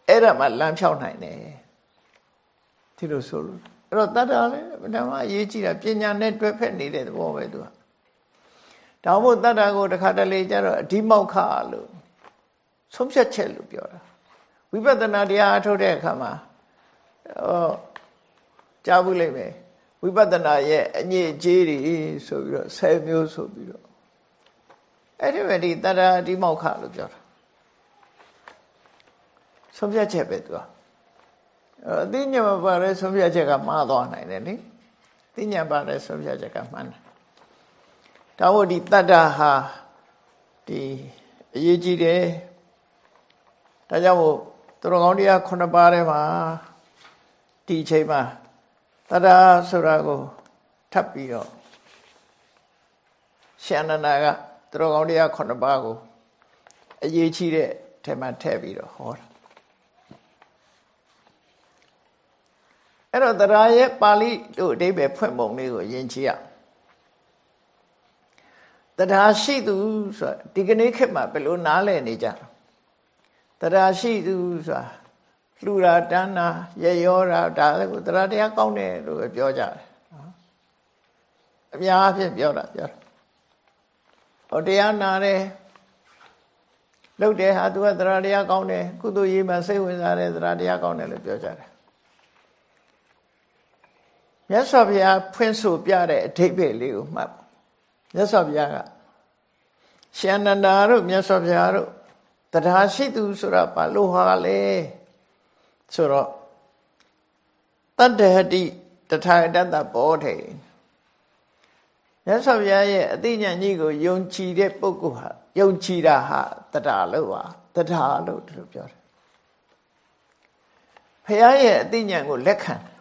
အဲ့ဒါမှလမ်းဖြောက်နိုင်တယ်ဒီလိုဆိုလို့အဲ့တော့တတ္တာလည်းဓမ္မအရေးကြီးတာပညာနဲ့တွဲဖက်နေတဲ့သဘောပဲသူကဒါမို့တတ္တာကိုတစ်ခါတလေကျတော့အဓိမောက်ခလို့ဆုံးဖြတ်ချက်လို့ပြောတာဝိပဿနာတရားအထုတ်တဲ့အခါမှာဟောကြားဘူးလိမ့်မယ်ဝိပဿနာရဲ့အညစ်အကြေးတွေဆိုပြီးတော့10မျိုးဆိုပြီးတော့အဲ့ဒီမဲ့ဒီတတ္တာအဓိမောက်ခလို့ပြောတာ ဆုံးဖြတ်ချက်ပဲသူကအသိဉာဏ်မပါတဲ့ဆုံးဖြတ်ချက်ကမှားသွားနိုင်တယ်လေသိဉာဏ်ပါတဲ့ဆုံးဖြတ်ချက်ကမှန်တယ်ဒါမို့ဒီတတ္တဟာဒီအရေးကြီးတယ်ဒါကြောင့်မို့သူတော်ကောင်းတရား9ပါးထဲမှာဒီအချိန်မှာတတ္တဆိုတာကိုထပ်ပြီးတော့ရှင်အနန္ဒာကသူတော်ကောင်းတရား9ပါးကိုအရေးကြီးတဲ့ထဲမှာထည့်ပြီးတော့ဟောတာ အဲ့တော့တရားရဲ့ပါဠိတို့အဓိပ္ပာယ်ဖွင့်ပုံလေးကိုယဉ်ကြည့်ရတရားရှိသူဆိုတာဒီကနေ့ခေတ်မှာဘယ်လိုနားလည်နေကြတရားရှိသူဆိုတာလှူတာတန်းတာရရောတာဒါလည်းကိုတရားတရားကောင်းတယ်လို့ပဲပြောကြတယ်အများအားဖြင့်ပြောတာပြောတာဟောတရားနာတယ်လုပ်တယ်ဟာသူကတရားတရားကောင်းတယ်ကုသိုလ်ရေးမှာစိတ်ဝင်စားတယ်တရားတရားကောင်းတယ်လို့ပြောကြတယ် မြတ်စွာဘုရားဖွင့်ဆိုပြတဲ့အဓိပ္ပာယ်လေးကိုမှတ်မြတ်စွာဘုရားကရှင်နန္ဒာတို့မြတ်စွာဘုရားတို့တရားရှိသူဆိုတာဘာလို့ဟာလဲဆိုတော့တတ္တဟတိတထာတတ္တဘောထေမြတ်စွာဘုရားရဲ့အသိဉာဏ်ကြီးကိုယုံကြည်တဲ့ပုဂ္ဂိုလ်ဟာယုံကြည်တာဟာတရားလို့ပါတရားလို့သူပြောတယ်ဘုရားရဲ့အသိဉာဏ်ကိုလက်ခံတယ်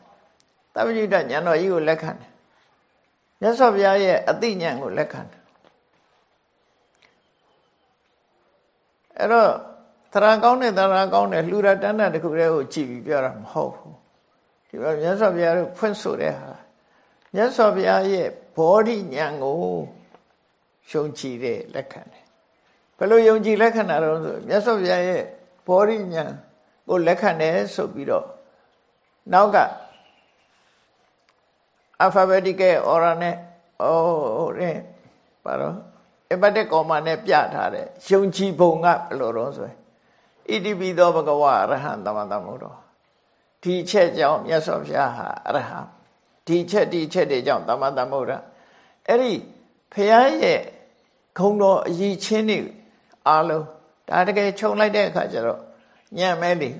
တပ္ပညုတဉာဏ်တော်ကြီးကိုလက်ခံတယ်မြတ်စွာဘုရားရဲ့အသိဉာဏ်ကိုလက်ခံတယ်အဲ့တော့သရံကောင်းတဲ့သရံကောင်းတဲ့လှူရတန်းတဲ့တခုတည်းကိုကြည်ပြီးပြောတာမဟုတ်ဘူးဒီမှာမြတ်စွာဘုရားတို့ဖွင့်ဆိုတဲ့ဟာမြတ်စွာဘုရားရဲ့ဘောဓိဉာဏ်ကိုယုံကြည်တဲ့လက်ခံတယ်ဘယ်လိုယုံကြည်လက်ခံတာတော့ဆိုမြတ်စွာဘုရားရဲ့ဘောဓိဉာဏ်ကိုလက်ခံတယ်ဆိုပြီးတော့နောက်က alphabetical order နဲ့ဟိုတဲ့ဘာလို့ embedded comma နဲ့ပြထားတဲ့ယုံကြည်ပုံကဘယ်လိုတော့ဆိုရင်ဣတိပိသောဘဂဝအရဟံသမတမုတော်ဒီချက်ကြောင့်မြတ်စွာဘုရားဟာအရဟံဒီချက်ဒီချက်တွေကြောင့်သမတမုဒ္ဒအဲ့ဒီဖះရဲ့ခုံတော်အည်ချင်းတွေအားလုံးဒါတကယ်ခြုံလိုက်တဲ့အခါကျတော့ညံ့မဲလေ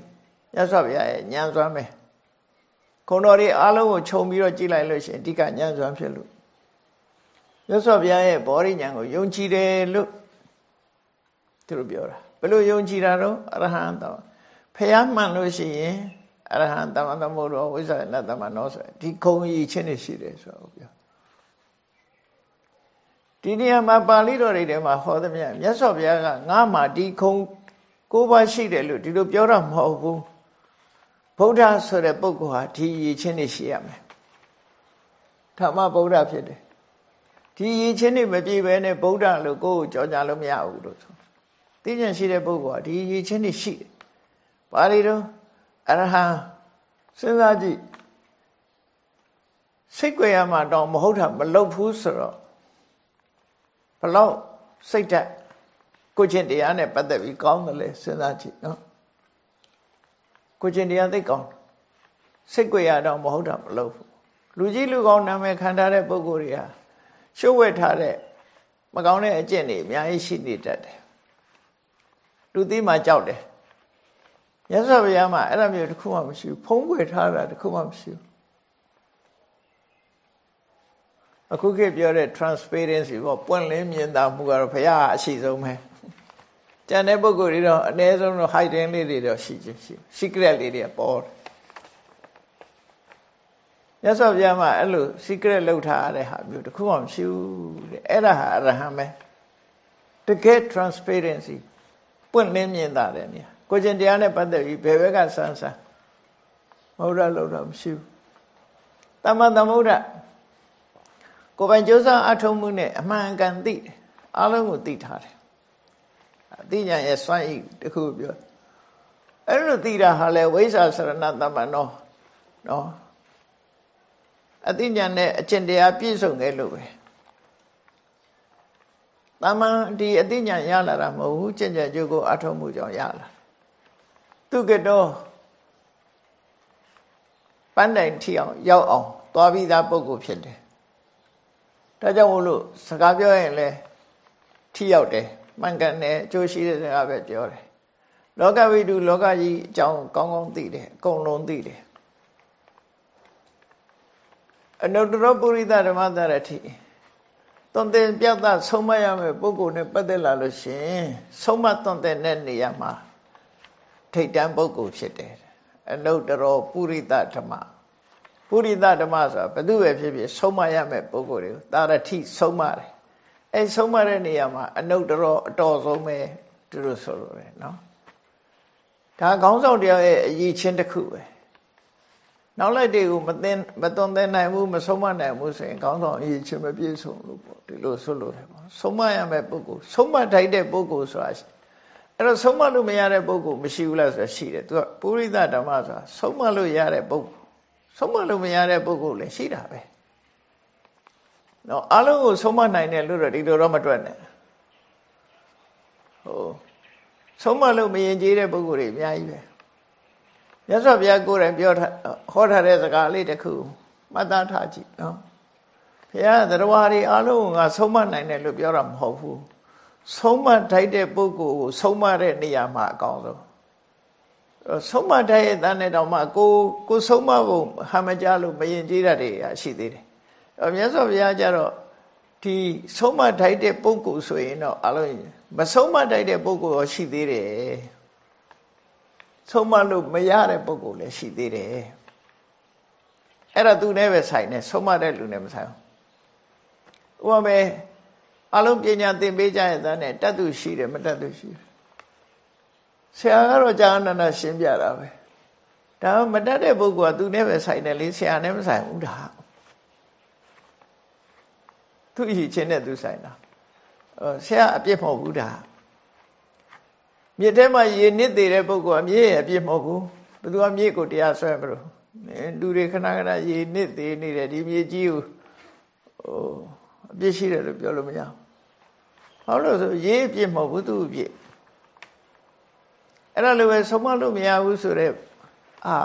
မြတ်စွာဘုရားရဲ့ညံစွမ်းပဲ ခုံတော်တွေအားလုံးကိုခြုံပြီးတော့ကြည့်လိုက်လို့ရှိရင်အဓိကညံစွမ်းဖြစ်လို့မြတ်စွာဘုရားရဲ့ဘောရိညာကိုယုံကြည်တယ်လို့သူတို့ပြောတာဘယ်လိုယုံကြည်တာတော့အရဟံတော်ဖះမှန်လို့ရှိရင်အရဟံတမန်သမုဒ္ဒောဝိဇ္ဇာနတမနောဆိုဒီခုံကြီးချင်းနေရှိတယ်ဆိုတော့ပြောဒီနေရာမှာပါဠိတော်တွေထဲမှာဟောသမျှမြတ်စွာဘုရားကငါမှဒီခုံကိုးပါးရှိတယ်လို့ဒီလိုပြောတာမဟုတ်ဘူး ဗုဒ္ဓဆိုတဲ့ပုဂ္ဂိုလ်ဟာဒီရည်ချင်းနေရှိရမယ်ဓမ္မဗုဒ္ဓဖြစ်တယ်ဒီရည်ချင်းနေမပြည့်ဘဲနဲ့ဗုဒ္ဓလို့ကိုယ်ကိုကြော်ကြလို့မရဘူးလို့ဆိုသိဉာဏ်ရှိတဲ့ပုဂ္ဂိုလ်ဟာဒီရည်ချင်းနေရှိတယ်ပါဠိတော်အရဟံစဉ်းစားကြည့်စိတ်ကြွရမှာတော့မဟုတ်တာမလုပ်ဘူးဆိုတော့ဘလောက်စိတ်ဓာတ်ကိုချင်းတရားနဲ့ပတ်သက်ပြီးကောင်းတယ်လေစဉ်းစားကြည့်နော် ကိုချင်းတရားသိကောင်းစိတ်ကြွရတော့မဟုတ်တာမလုပ်ဘူးလူကြီးလူကောင်းနာမည်ခံထားတဲ့ပုဂ္ဂိုလ်တွေဟာရှုပ်ဝဲထားတဲ့မကောင်းတဲ့အကျင့်တွေအများကြီးရှိနေတတ်တယ်လူသိမှကြောက်တယ်မြတ်စွာဘုရားမှာအဲ့လိုမျိုးတစ်ခုမှမရှိဘူးဖုံးကွယ်ထားတာတစ်ခုမှမရှိဘူးအခုခေတ်ပြောတဲ့ transparency ပေါ့ပွင့်လင်းမြင်သာမှုကတော့ဘုရားအရှိဆုံးပဲ ကျန်တဲ့ပုဂ္ဂိုလ်တွေတော့အနည်းဆုံးတော့ hiding လေးတွေတော့ရှိချင်းရှိ secret လေးတွေပေါ်တယ်မြတ်စွာဘုရားမှာအဲ့လို secret လောက်ထားတဲ့ဟာမျိုးတစ်ခုမှမရှိဘူးတဲ့အဲ့ဒါဟာအရဟံပဲတကယ် transparency ပွင့်လင်းမြင်သာတဲ့နေရာကိုကျင်တရားနဲ့ပတ်သက်ပြီးဘယ်ဘက်ကဆန်းဆန်းမဟုတ်ရလို့တော့မရှိဘူးတမန်သမုဒ္ဒကိုယ်ပိုင်ကြိုးစားအထုံးမှုနဲ့အမှန်ကန်သိတယ်အလုံးကိုသိထားတယ် အသိဉာဏ်ရဲ့စွမ်းရည်တခုပြောအဲ့လိုသိတာဟာလေဝိဇ္ဇာစရဏတမ္မနောနော်အသိဉာဏ်နဲ့အကျင့်တရားပြည့်စုံခဲ့လို့ပဲတမန်ဒီအသိဉာဏ်ရလာတာမဟုတ်ဘူးကျင့်ကြံကြိုးကိုအထုံးမှုကြောင့်ရလာသူကတော့ပန်းတိုင်ထီအောင်ရောက်အောင်သွားပြီးသားပုဂ္ဂိုလ်ဖြစ်တယ်ဒါကြောင့်မို့လို့စကားပြောရင်လည်းထိရောက်တယ် မှန်ကန်တယ်အကျိုးရှိတဲ့စကားပဲပြောတယ်လောကဝိတုလောကကြီးအကြောင်းကောင်းကောင်းသိတယ်အကုန်လုံးသိတယ်အနုတ္တရပုရိသဓမ္မတရတိသွန်သင်ပြတ်သားဆုံးမရမယ်ပုဂ္ဂိုလ်နဲ့ပတ်သက်လာလို့ရှင်ဆုံးမသွန်သင်တဲ့နေရာမှာထိတ်တန်းပုဂ္ဂိုလ်ဖြစ်တယ်အနုတ္တရပုရိသဓမ္မပုရိသဓမ္မဆိုတာဘယ်သူပဲဖြစ်ဖြစ်ဆုံးမရမယ်ပုဂ္ဂိုလ်တွေကိုတာရတိဆုံးမတယ် အဲဆုံးမတဲ့နေရာမှာအနုတ္တရအတော်ဆုံးပဲသူတို့ဆိုလိုတယ်နော်ဒါခေါင်းဆောင်တရားရဲ့အရေးချင်းတစ်ခုပဲနောက်လိုက်တွေကိုမသိမသွန်သင်နိုင်ဘူးမဆုံးမနိုင်ဘူးဆိုရင်ခေါင်းဆောင်အရေးချင်းမပြည့်စုံလို့ပေါ့ဒီလိုဆိုလို့တယ်ပေါ့ဆုံးမရမယ့်ပုဂ္ဂိုလ်ဆုံးမထိုက်တဲ့ပုဂ္ဂိုလ်ဆိုတာအဲ့တော့ဆုံးမလို့မရတဲ့ပုဂ္ဂိုလ်မရှိဘူးလားဆိုတာရှိတယ်သူကပုရိသဓမ္မဆိုတာဆုံးမလို့ရတဲ့ပုဂ္ဂိုလ်ဆုံးမလို့မရတဲ့ပုဂ္ဂိုလ်လည်းရှိတာပဲ နော်အလုံးကိုဆုံးမနိုင်တယ်လို့တော့ဒီလိုတော့မတွက်နဲ့ဟိုဆုံးမလို့မရင်ကျေးတဲ့ပုဂ္ဂိုလ်တွေအများကြီးပဲမြတ်စွာဘုရားကိုယ်တိုင်ပြောထားဟောထားတဲ့စကားလေးတစ်ခုမှတ်သားထားကြည့်နော်ဘုရားတရားတွေအလုံးကဆုံးမနိုင်တယ်လို့ပြောတာမဟုတ်ဘူးဆုံးမထိုက်တဲ့ပုဂ္ဂိုလ်ကိုဆုံးမတဲ့နေရာမှာအကောင်းဆုံးဆုံးမထိုက်ရဲ့တန်းနဲ့တောင်မှကိုကိုဆုံးမဖို့ဟမကြလို့မရင်ကျေးတာတွေရှိသေးတယ်။ မြတ်စွာဘုရားကျတော့ဒီဆုံးမထိုက်တဲ့ပုဂ္ဂိုလ်ဆိုရင်တော့အလုံးမဆုံးမထိုက်တဲ့ပုဂ္ဂိုလ်ရောရှိသေးတယ်ဆုံးမလို့မရတဲ့ပုဂ္ဂိုလ်လည်းရှိသေးတယ်အဲ့ဒါသူနဲ့ပဲဆိုင်နေဆုံးမတဲ့လူနဲ့မဆိုင်ဘူးဥပမာအလုံးပညာသင်ပေးကြရဲ့သားနဲ့တတ်သူရှိတယ်မတတ်သူရှိတယ်ဆရာကတော့ကြာနန္ဒရှင်းပြတာပဲဒါမတတ်တဲ့ပုဂ္ဂိုလ်ကသူနဲ့ပဲဆိုင်တယ်လေဆရာနဲ့မဆိုင်ဘူးဒါ သူ့ရည်ချင်းနဲ့သူဆိုင်တာဆရာအပြစ်မဟုတ်ဘူးဒါမြစ်ထဲမှာရေနစ်သေးတဲ့ပုဂ္ဂိုလ်အမြစ်ရဲ့အပြစ်မဟုတ်ဘူးဘယ်သူကမြစ်ကိုတရားဆွဲမလို့လူတွေခဏခဏရေနစ်သေးနေတယ်ဒီမြစ်ကြီးကိုဟိုအပြစ်ရှိတယ်လို့ပြောလို့မရဘူးဘာလို့ဆိုရေအပြစ်မဟုတ်ဘူးသူ့အပြစ်အဲ့ဒါလိုပဲဆုံးမလို့မရဘူးဆိုတော့အာ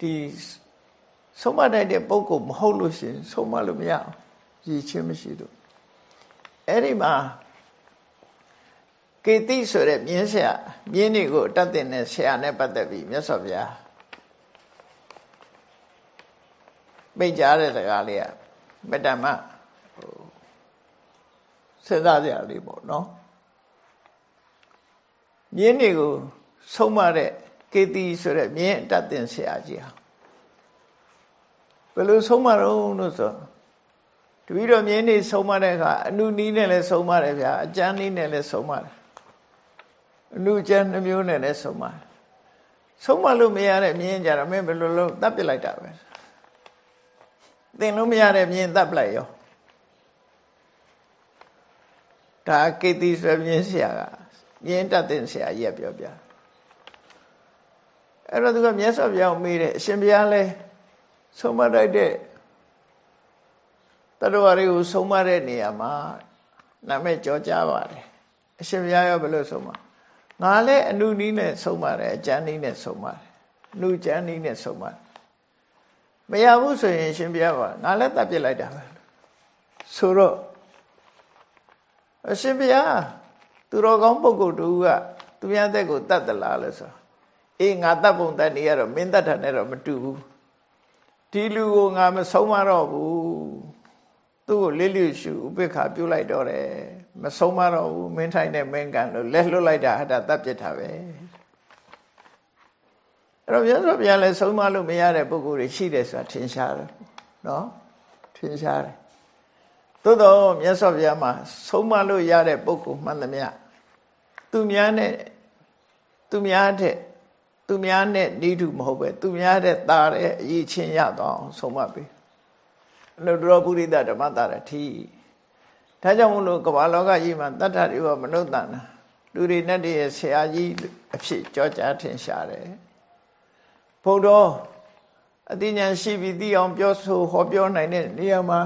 ဒီဆုံးမတဲ့ပုဂ္ဂိုလ်မဟုတ်လို့ရှင်ဆုံးမလို့မရအောင် ရည်ချင်းမရှိလို့အဲ့ဒီမှာကေတိဆိုတဲ့မြင်းဆရာမြင်းတွေကိုတတ်တဲ့ဆရာနဲ့ပတ်သက်ပြီးမြတ်စွာဘုရားမိတ်ကြားတဲ့စကားလေးကမေတ္တမဟိုစဉ်းစားကြရလေးပေါ့နော်မြင်းတွေကိုဆုံးမတဲ့ကေတိဆိုတဲ့မြင်းတတ်တဲ့ဆရာကြီးဟာဘယ်လိုဆုံးမတော့လို့ဆိုတ ပည့်တော်မြင်းနေဆုံးမတဲ့အခါအနုနီးနဲ့လည်းဆုံးမတယ်ဗျာအကျမ်းနီးနဲ့လည်းဆုံးမတယ်အနုကျမ်းနှမျိုးနဲ့လည်းဆုံးမတယ်ဆုံးမလို့မရတဲ့မြင်းကြတော့မင်းဘယ်လိုလုပ်တတ်ပြလိုက်တာပဲသင်လို့မရတဲ့မြင်းတတ်ပလိုက်ရောဒါကေတိဆိုမြင်းဆရာကမြင်းတတ်တဲ့ဆရာကြီးကပြောပြအဲ့တော့သူကမြတ်စွာဘုရားကိုမေးတယ်အရှင်ဘုရားလဲဆုံးမတိုက်တဲ့ တတ္တဝါတွေကိုဆုံးမတဲ့နေရာမှာနာမည်ကြောကြားပါတယ်အရှင်ဘုရားရောဘယ်လိုဆုံးမငါလည်းအနုနီးနဲ့ဆုံးပါတယ်အကျမ်းနီးနဲ့ဆုံးပါတယ်အနုကျမ်းနီးနဲ့ဆုံးပါတယ်မရဘူးဆိုရင်ရှင်ဘုရားကငါလည်းတတ်ပြစ်လိုက်တာပဲဆိုတော့အရှင်ဘုရားသူတော်ကောင်းပုဂ္ဂိုလ်တူကသူများတဲ့ကိုတတ်သလားလို့ဆိုအေးငါတတ်ပုံတတ်နေရတော့မင်းတတ်တာနဲ့တော့မတူဘူးဒီလူကိုငါမဆုံးမတော့ဘူး သူ့ကိုလစ်လျရှုဥပိ္ပခာပြုတ်လိုက်တော့တယ်မဆုံးမတော့ဘူးမင်းထိုင်တဲ့မင်းကန်လို့လက်လွတ်လိုက်တာဟာဒါတပ်ပြစ်တာပဲအဲ့တော့မြတ်စွာဘုရားလည်းဆုံးမလို့မရတဲ့ပုဂ္ဂိုလ်တွေရှိတယ်ဆိုတာထင်ရှားတယ်နော်ထင်ရှားတယ်သို့တော့မြတ်စွာဘုရားမှာဆုံးမလို့ရတဲ့ပုဂ္ဂိုလ်မှန်သမျှသူများနဲ့သူများတဲ့သူများနဲ့ဤသူမဟုတ်ပဲသူများတဲ့တာတဲ့အရေးချင်းရတော့ဆုံးမပေးအ နုတ္တရပုရိသဓမ္မတာရထီဒါကြောင့်မို့လို့ကမ္ဘာလောကကြီးမှာတတ္ထတွေဘမနုဿနာလူတွေနဲ့တည်းရဲ့ဆရာကြီးအဖြစ်ကြောကြားထင်ရှားတယ်ဘုဒ္ဓအသိဉာဏ်ရှိပြီးသိအောင်ပြောဆိုဟောပြောနိုင်တဲ့နေရာမှာ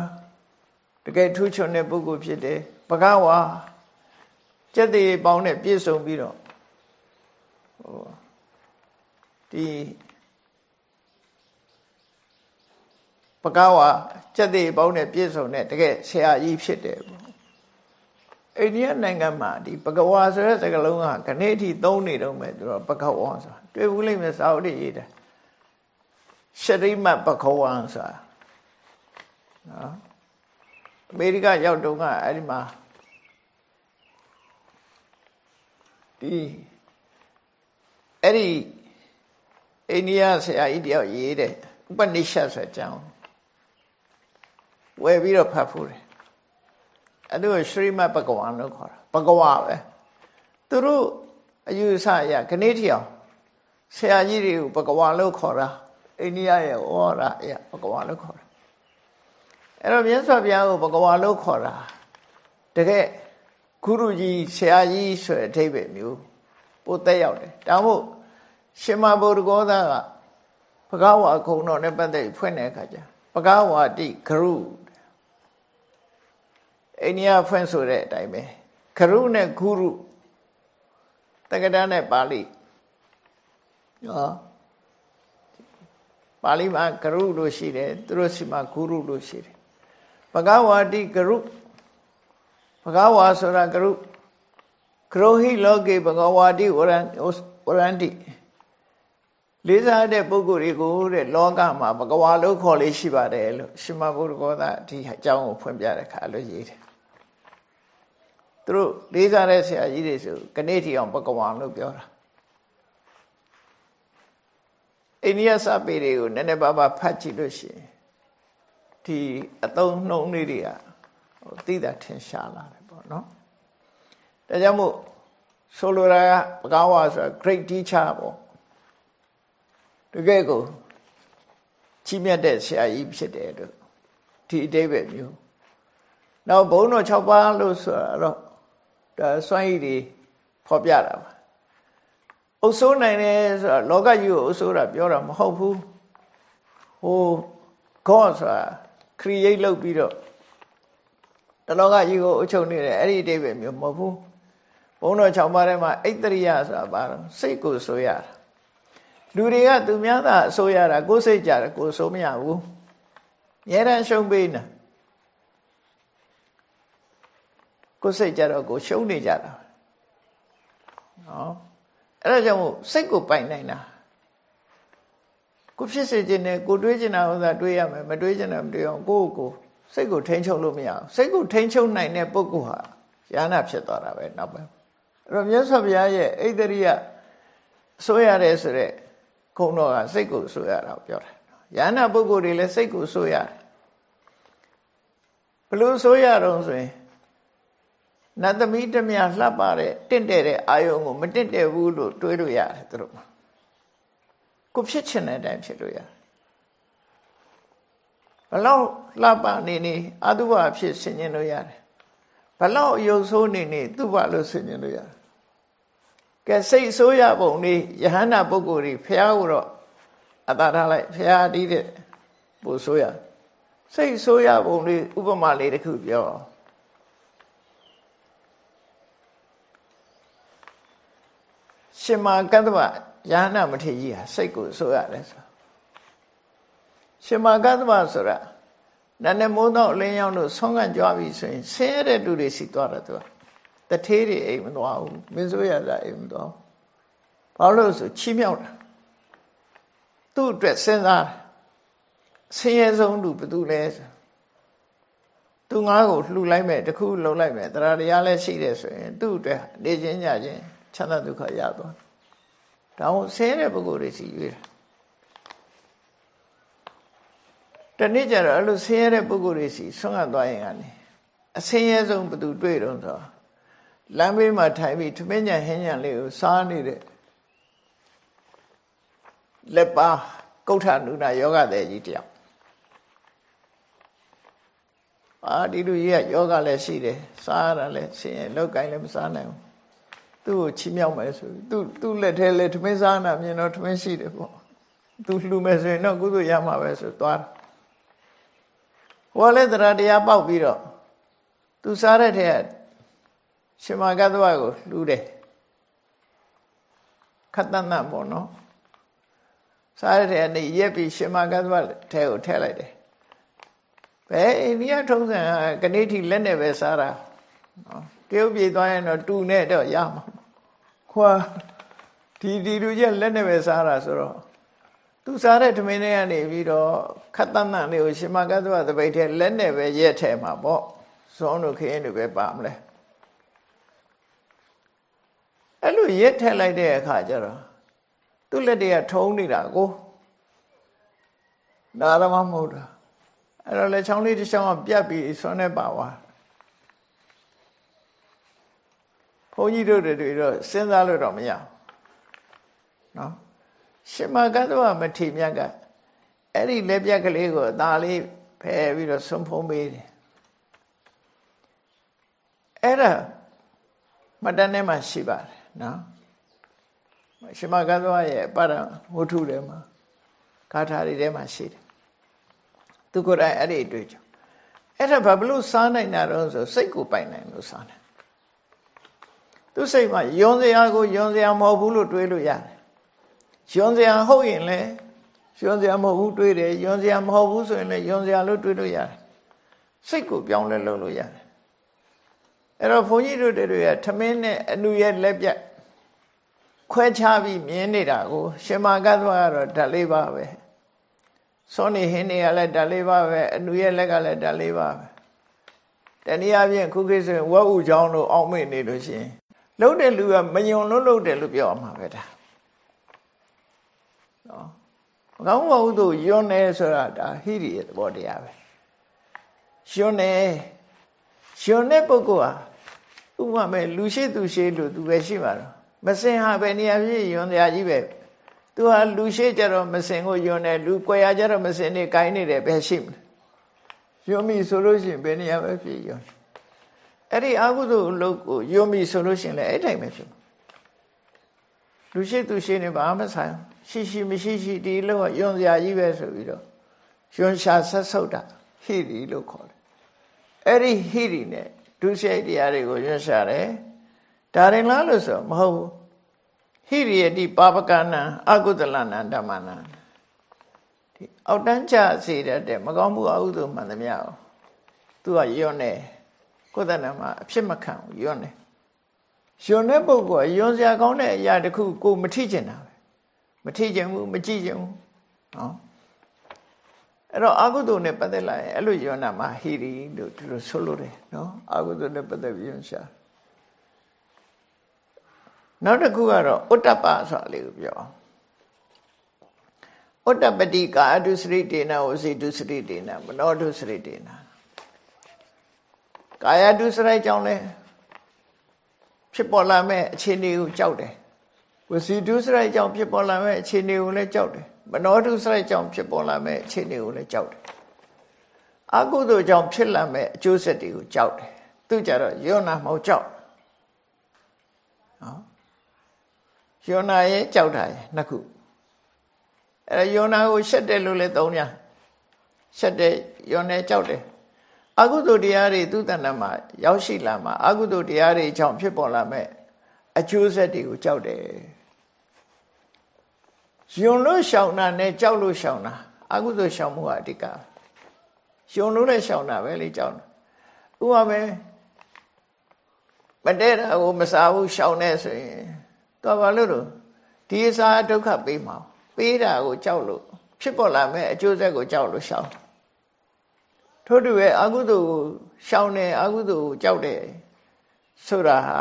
တကယ်ထူးချွန်တဲ့ပုဂ္ဂိုလ်ဖြစ်တယ်ဘဂဝါစက်သေးပေါင်းနဲ့ပြည့်စုံပြီးတော့ဟိုဒီ ပကဝါစက်သေးပေါင်းနဲ့ပြည့်စုံတဲ့တကယ်ဆရာကြီးဖြစ်တယ်ပေါ့အိန္ဒိယနိုင်ငံမှာဒီပကဝါဆိုတဲ့စကားလုံးကခဏအထိသုံးနေတော့မယ်သူတို့ပကဝါဆိုတာတွေ့ဘူးလိမ့်မယ်စာအုပ်တွေရေးတယ်ရှရိမတ်ပကဝါဆိုတာနော်အမေရိကရောက်တုန်းကအဲ့ဒီမှာဒီအဲ့ဒီအိန္ဒိယဆရာကြီးတယောက်ရေးတဲ့ဥပနိရှတ်ဆိုတဲ့အကြောင်း ဝယ်ပြီးတော့ဖတ်ဖို့တယ်အဲ့ဒါကိုရှရိမတ်ပကဝါလို့ခေါ်တာပကဝါပဲသူတို့အယူဆအရခဏထီအောင်ဆရာကြီးတွေကိုပကဝါလို့ခေါ်တာအိန္ဒိယရဲ့ဩဝါဒအရပကဝါလို့ခေါ်တာအဲ့တော့မြတ်စွာဘုရားကိုဘဂဝါလို့ခေါ်တာတကယ်ဂုရုကြီးဆရာကြီးဆိုတဲ့အဓိပ္ပာယ်မျိုးပိုသက်ရောက်တယ်ဒါမို့ရှင်မဗုဒ္ဓဂောသကဘဂဝါခုံတော်နဲ့ပတ်သက်ဖွင့်တဲ့အခါကျဘဂဝါတိဂရု အိန္ဒိယဖွင့်ဆိုတဲ့အတိုင်းပဲဂရုနဲ့ဂုရုတက္ကတာနဲ့ပါဠိဟောပါဠိမှာဂရုလို့ရှိတယ်သူတို့စီမှာဂုရုလို့ရှိတယ်ဘဂဝါတိကရုဘဂဝါဆိုတာကရုကရောဟိလောကေဘဂဝါတိဝရံဝရန္တိ လေးစားတဲ့ပုဂ္ဂိုလ်တွေကိုတဲ့လောကမှာဘဂဝါလို့ခေါ်လေးရှိပါတယ်လို့ရှင်မဘုရားကောသာဒီအကြောင်းကိုဖွင့်ပြတဲ့ခါလို့ရေးတယ်သူတို့လေးစားတဲ့ဆရာကြီးတွေဆိုကနေ့တီအောင်ဘဂဝါလို့ပြောတာအိန္ဒိယစာပေတွေကိုနည်းနည်းပါးပါးဖတ်ကြည့်လို့ရှိရင်ဒီအသုံးနှုန်းလေးတွေကဟိုသိတာထင်ရှားလာတယ်ပေါ့နော်ဒါကြောင့်မို့ဆိုလိုတာကဘဂဝါဆိုတာ great teacher ပေါ့ တကယ်ကိုချီးမြတ်တဲ့ဆရာကြီးဖြစ်တယ်လို့ဒီအတိတ်ပဲမျိုးနောက်ဘုန်းတော်6ပါးလို့ဆိုတော့ဒါစွမ်းရည်တွေဖော်ပြတာပါအုပ်စိုးနိုင်တယ်ဆိုတာလောကကြီးကိုအုပ်စိုးတာပြောတာမဟုတ်ဘူးဟို God ဆိုတာ create လုပ်ပြီးတော့တလောကကြီးကိုအချုပ်နေတယ်အဲ့ဒီအတိတ်ပဲမျိုးမဟုတ်ဘူးဘုန်းတော်6ပါးထဲမှာအိတ္တရိယဆိုတာဘာလို့စိတ်ကိုဆိုရတာ လူတွေကသူများသာအဆိုရတာကိုယ်စိတ်ကြတယ်ကိုယ်ဆိုမရဘူးငြဲတမ်းရှုံးပေးနေကိုယ်စိတ်ကြတော့ကိုရှုံးနေကြတာနော်အဲ့ဒါကြောင့်မို့စိတ်ကိုပိုင်နိုင်တာကိုဖြစ်စေခြင်းနဲ့ကိုတွေးခြင်းတာဥစ္စာတွေးရမယ်မတွေးခြင်းတာမတွေးအောင်ကိုယ့်ကိုစိတ်ကိုထိန်းချုပ်လို့မရအောင်စိတ်ကိုထိန်းချုပ်နိုင်တဲ့ပုဂ္ဂိုလ်ဟာယာနာဖြစ်သွားတာပဲနောက်ပိုင်းအဲ့တော့မြတ်စွာဘုရားရဲ့ဣတရိယဆိုရတယ်ဆိုတဲ့ ခုံတော်ကစိတ်ကိုဆိုရတာပြောတာယာနာပုဂ္ဂိုလ်တွေလည်းစိတ်ကိုဆိုရတယ်ဘလို့ဆိုရတော့ဆိုရင်နတ်သမီးတမလှပ်ပါတဲ့တင့်တယ်တဲ့အာယုံကိုမတင့်တယ်ဘူးလို့တွေးလို့ရတယ်သူတို့ကိုဖြစ်ချင်တဲ့အတိုင်းဖြစ်လို့ရတယ်ဘလောက်လှပနေနေအတုပဖြစ်ဆင်ញင်လို့ရတယ်ဘလောက်ယုံဆိုးနေနေသူ့ဘလို့ဆင်ញင်လို့ရတယ် ကဲစိတ်ဆိုးရပုံလေးယဟန္တာပုဂ္ဂိုလ်တွေဖះကိုတော့အတာထားလိုက်ဖះတီးတဲ့ပို့ဆိုးရစိတ်ဆိုးရပုံလေးဥပမာလေးတစ်ခုပြောရှင်မာကတ္တဗယဟနာမထေရကြီးဟာစိတ်ကိုဆိုရတယ်ဆိုရှင်မာကတ္တဗဆိုတာနတ်နဲ့မိုးတော့အလင်းရောက်လို့ဆုံးကကြွားပြီဆိုရင်ဆင်းရဲတဲ့လူတွေစီသွားတယ်သူက တထေးတွေအိမ်မသွားဘူးမင်းဆိုရတာအိမ်မသွားဘာလို့ဆိုချီးမြှောက်တာသူ့အတွက်စဉ်းစားဆင်းရဲဆုံးလူဘယ်သူလဲဆိုသူငါးကိုလှူလိုက်မယ်တခုလှုပ်လိုက်မယ်တရားတရားလည်းရှိတယ်ဆိုရင်သူ့အတွက်နေချင်းညချင်းချမ်းသာဒုက္ခရသွားဒါအောင်ဆင်းရဲတဲ့ပုဂ္ဂိုလ်တွေစီရွေးတာတနေ့ကျတော့အဲ့လိုဆင်းရဲတဲ့ပုဂ္ဂိုလ်တွေစီဆွမ်းကသွားရင်ကနေအဆင်းရဲဆုံးဘသူတွေ့တော့ဆို လမ်းဘေးမှာထိုင်ပြီးထမင်းညံဟင်းညံလေးကိုစားနေတဲ့လက်ပါကုဋ္ဌနုနာယောဂတဲ့ကြီးတယောက်အာဒီလူကြီးကယောဂလည်းရှိတယ်စားရတာလည်းဆင်းရဲလောက်ကိုင်းလည်းမစားနိုင်ဘူးသူ့ကိုချီးမြှောက်မယ်ဆိုသူ့သူ့လက်ထဲလည်းထမင်းစားနာမြင်တော့ထမင်းရှိတယ်ပေါ့သူလှူမယ်ဆိုရင်တော့ကုသိုလ်ရမှာပဲဆိုသွားတယ်ဟောလည်းတရားတရားပေါက်ပြီးတော့သူစားတဲ့ထဲက ရှင်မကတ္တဝကိုလှူတယ်ခတ်တန်တန်ပေါ့နော်စားတဲ့ထဲကနေရက်ပြီးရှင်မကတ္တဝထဲကိုထည့်လိုက်တယ်ဘယ်အိန္ဒိယထုံးစံကနေထိလက်နဲ့ပဲစားတာနော်တရုတ်ပြည်သွားရင်တော့တူနဲ့တော့ရမှာခွာဒီဒီလူကြီးလက်နဲ့ပဲစားတာဆိုတော့သူစားတဲ့ထမင်းတွေကနေပြီးတော့ခတ်တန်တန်လေးကိုရှင်မကတ္တဝသပိတ်ထဲလက်နဲ့ပဲရက်ထဲမှာပေါ့ဇွန်တို့ခင်းတို့ပဲပါမလဲ အဲ့လိုရက်ထက်လိုက်တဲ့အခါကျတော့သူ့လက်တွေကထုံးနေတာကိုဒါရမမဟုတ်တာအဲ့တော့လက်ချောင်းလေးတစ်ချောင်းကပြတ်ပြီးဆွမ်းနေပါသွားဘုန်းကြီးတို့တွေတော့စဉ်းစားလို့တော့မရဘူးနော်ရှင်မကတ္တဝမထေမြတ်ကအဲ့ဒီလက်ပြက်ကလေးကိုအသာလေးဖယ်ပြီးတော့ဆွန့်ဖုံးပေးတယ်အဲ့ဒါမတန်းထဲမှာရှိပါတယ် နော်ရှင်မကတ္တဝရဲ့ပါရဝတ္ထုထဲမှာဂါထာတွေထဲမှာရှိတယ်သူကိုယ်တိုင်အဲ့ဒီအတွေ့အကြုံအဲ့ဒါဘာလို့စားနိုင်တာတော့ဆိုစိတ်ကိုပိုင်နိုင်လို့စားတယ်သူစိတ်မှာယွန်စရာကိုယွန်စရာမဟုတ်ဘူးလို့တွေးလို့ရတယ်ယွန်စရာဟုတ်ရင်လည်းယွန်စရာမဟုတ်ဘူးတွေးတယ်ယွန်စရာမဟုတ်ဘူးဆိုရင်လည်းယွန်စရာလို့တွေးလို့ရတယ်စိတ်ကိုပြောင်းလဲလုပ်လို့ရတယ် အဲ့တော့ဘုန်းကြီးတို့တွေကထမင်းနဲ့အနုရဲ့လက်ပြတ်ခွဲခြားပြီးမြင်နေတာကိုရှင်မာကသွားကတော့ဓာတ်လေးပါပဲစောနေဟင်းတွေကလည်းဓာတ်လေးပါပဲအနုရဲ့လက်ကလည်းဓာတ်လေးပါပဲတနည်းအားဖြင့်ခုခေတ်ဆိုရင်ဝက်ဥချောင်းတို့အောက်မေ့နေလို့ရှိရင်လှုပ်တဲ့လူကမယုံလို့လှုပ်တယ်လို့ပြောရမှာပဲဒါနော်မကောင်းပါဘူးသူယွန်းနေဆိုတာဒါဟိရိရဲ့သဘောတရားပဲယွန်းနေ ယွန်းတဲ့ပုဂ္ဂိုလ်ဟာဥပမာမဲ့လူရှိသူရှိလို့သူပဲရှိမှာတော့မစင်ဟာပဲနေရာဖြစ်ယွန်းတရားကြီးပဲသူဟာလူရှိကြတော့မစင်ကိုယွန်းတယ်လူကွယ်ရကြတော့မစင်နေကိုင်းနေတယ်ပဲရှိမလဲယွန်းပြီဆိုလို့ရှိရင်ဘယ်နေရာပဲဖြစ်ယွန်းအဲ့ဒီအာဟုသို့အလုပ်ကိုယွန်းပြီဆိုလို့ရှိရင်လည်းအဲ့တိုင်းပဲဖြစ်လူရှိသူရှိနေဘာမှဆိုင်ရှိရှိမရှိရှိဒီလောကယွန်းစရာကြီးပဲဆိုပြီးတော့ယွန်းရှာဆက်ဆုပ်တာဟိရိလို့ခေါ်တယ် အဲ့ဒီဟိရိနဲ့ဒုစရိုက်တရားတွေကိုယွန်းရှာတယ်ဒါရင်လားလို့ဆိုမဟုတ်ဘူးဟိရိယတိပါပကနံအကုသလနံဓမ္မနံဒီအောက်တန်းချစေတဲ့မကောင်းမှုအဟုသို့မှန်သမျှကိုသူကယွန်းတယ်ကိုယ်တဏ္ဍမှာအဖြစ်မခံဘူးယွန်းတယ်ယွန်းတဲ့ပုဂ္ဂိုလ်ကယွန်းစရာကောင်းတဲ့အရာတစ်ခုကိုမထိကျင်တာပဲမထိကျင်ဘူးမကြည့်ကျင်ဘူးနော် အဲ့တော့အာဟုတုနဲ့ပတ်သက်လာရင်အဲ့လိုယွန်းတာမှာဟိရိလို့ဒီလိုဆိုလို့တယ်နော်အာဟုတုနဲ့ပတ်သက်ပြီးယွန်းရှာနောက်တစ်ခုကတော့ဥတ္တပဆိုတာလေးကိုပြောဥတ္တပတိကာအတုစရိတေနဝစီတုစရိတေနမနောတုစရိတေနကာယတုစရိုက်ကြောင့်လဲဖြစ်ပေါ်လာမဲ့အခြေအနေကိုကြောက်တယ်ဝစီတုစရိုက်ကြောင့်ဖြစ်ပေါ်လာမဲ့အခြေအနေကိုလည်းကြောက်တယ် မနောတုစရိုက်ကြောင့်ဖြစ်ပေါ်လာမဲ့အခြေအနေကိုလည်းကြောက်တယ်အကုသိုလ်ကြောင့်ဖြစ်လာမဲ့အကျိုးဆက်တွေကိုကြောက်တယ်သူကြတော့ယောနာမဟုတ်ကြောက်နော်ယောနာရဲ့ကြောက်တာရဲ့နှစ်ခုအဲယောနာကိုရှက်တယ်လို့လည်းသုံးညာရှက်တယ်ယောနေကြောက်တယ်အကုသိုလ်တရားတွေသူ့တဏ္ဍမှာရောက်ရှိလာမှာအကုသိုလ်တရားတွေကြောင့်ဖြစ်ပေါ်လာမဲ့အကျိုးဆက်တွေကိုကြောက်တယ် ယွန်လို့ရှောင်တာနဲ့ကြောက်လို့ရှောင်တာအကုသိုလ်ရှောင်မှုကအဓိကယွန်လို့လည်းရှောင်တာပဲလေကြောက်တာဥပမာမတဲတာကိုမစားဘူးရှောင်နေဆိုရင်တော့ဘာလို့လို့ဒီအစာဒုက္ခပေးမှာပေးတာကိုကြောက်လို့ဖြစ်ပေါ်လာမဲ့အကျိုးဆက်ကိုကြောက်လို့ရှောင်ထို့တူပဲအကုသိုလ်ကိုရှောင်နေအကုသိုလ်ကိုကြောက်တယ်ဆိုတာဟာ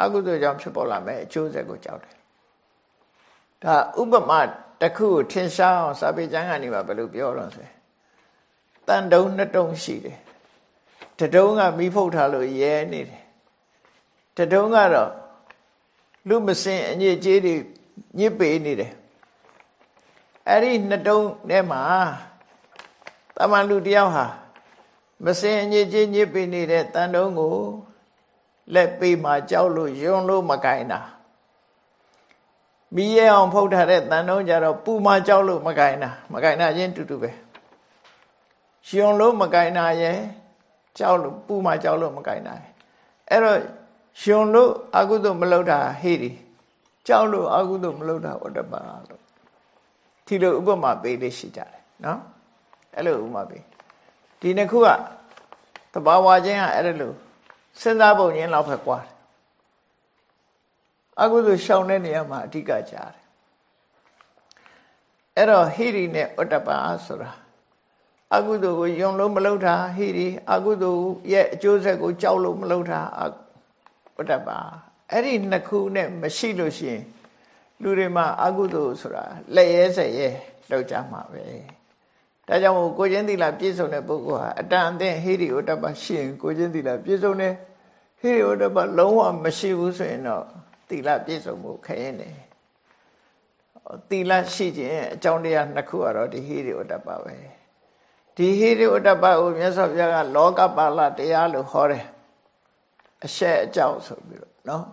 အကုသိုလ်ကြောင့်ဖြစ်ပေါ်လာမဲ့အကျိုးဆက်ကိုကြောက်တယ် ဒါဥပမာတစ်ခုကိုထင်ရှားအောင်စာပေကျမ်းကနေမှာဘယ်လိုပြောတော့ဆိုတန်တုံနှစ်တုံရှိတယ်တတုံးကမိဖုတ်ထားလို့ရဲနေတယ်တတုံးကတော့လူမစင်အညစ်အကြေးတွေညစ်ပေနေတယ်အဲ့ဒီနှစ်တုံးထဲမှာတမန်လူတယောက်ဟာမမစင်ညစ်ချင်းညစ်ပိနေတဲ့တန်တုံးကိုလက်ပေးမှကြောက်လို့ယွန်းလို့မကင်တာ မိရဲအောင်ဖုတ်ထားတဲ့တန်တုံးကြတော့ပူမှကြောက်လို့မကင်တာမကင်တာချင်းတူတူပဲယွန်းလို့မကင်တာရဲ့ကြောက်လို့ပူမှကြောက်လို့မကင်တာအဲ့တော့ယွန်းလို့အကုသို့မလုပ်တာဟေ့ဒီကြောက်လို့အကုသို့မလုပ်တာဝတ္တပါလို့ဒီလိုဥပမာပေးလေးရှိကြတယ်နော်အဲ့လိုဥပမာပေးဒီနှစ်ခုကတဘာဝချင်းကအဲ့လိုစဉ်းစားပုံချင်းလောက်ပဲကွာတယ် အကုသိုလ်ရှောင်တဲ့နေရာမှာအဓိကကြားတယ်အဲ့တော့ဟိရိနဲ့ဥတ္တပါဆိုတာအကုသိုလ်ကိုယုံလို့မလုပ်တာဟိရိအကုသိုလ်ရဲ့အကျိုးဆက်ကိုကြောက်လို့မလုပ်တာဥတ္တပါအဲ့ဒီနှစ်ခုနဲ့မရှိလို့ရှိရင်လူတွေမှာအကုသိုလ်ဆိုတာလက်ရဲဆက်ရဲလောက်ကြမှာပဲဒါကြောင့်မို့ကိုချင်းသီလပြည့်စုံတဲ့ပုဂ္ဂိုလ်ဟာအတန်အသင့်ဟိရိဝတ္တပရှိရင်ကိုချင်းသီလပြည့်စုံတယ်ဟိရိဝတ္တပလုံးဝမရှိဘူးဆိုရင်တော့ သီလပြည့်စုံမှုခရင်တယ်သီလရှိခြင်းအကြောင်းတရားနှစ်ခုကတော့ဒီဟိရိဝတ္တပပဲဒီဟိရိဝတ္တပကိုမြတ်စွာဘုရားကလောကပါဠတရားလို့ဟောတယ်အရှက်အကြောင်းဆိုပြီးတော့နော်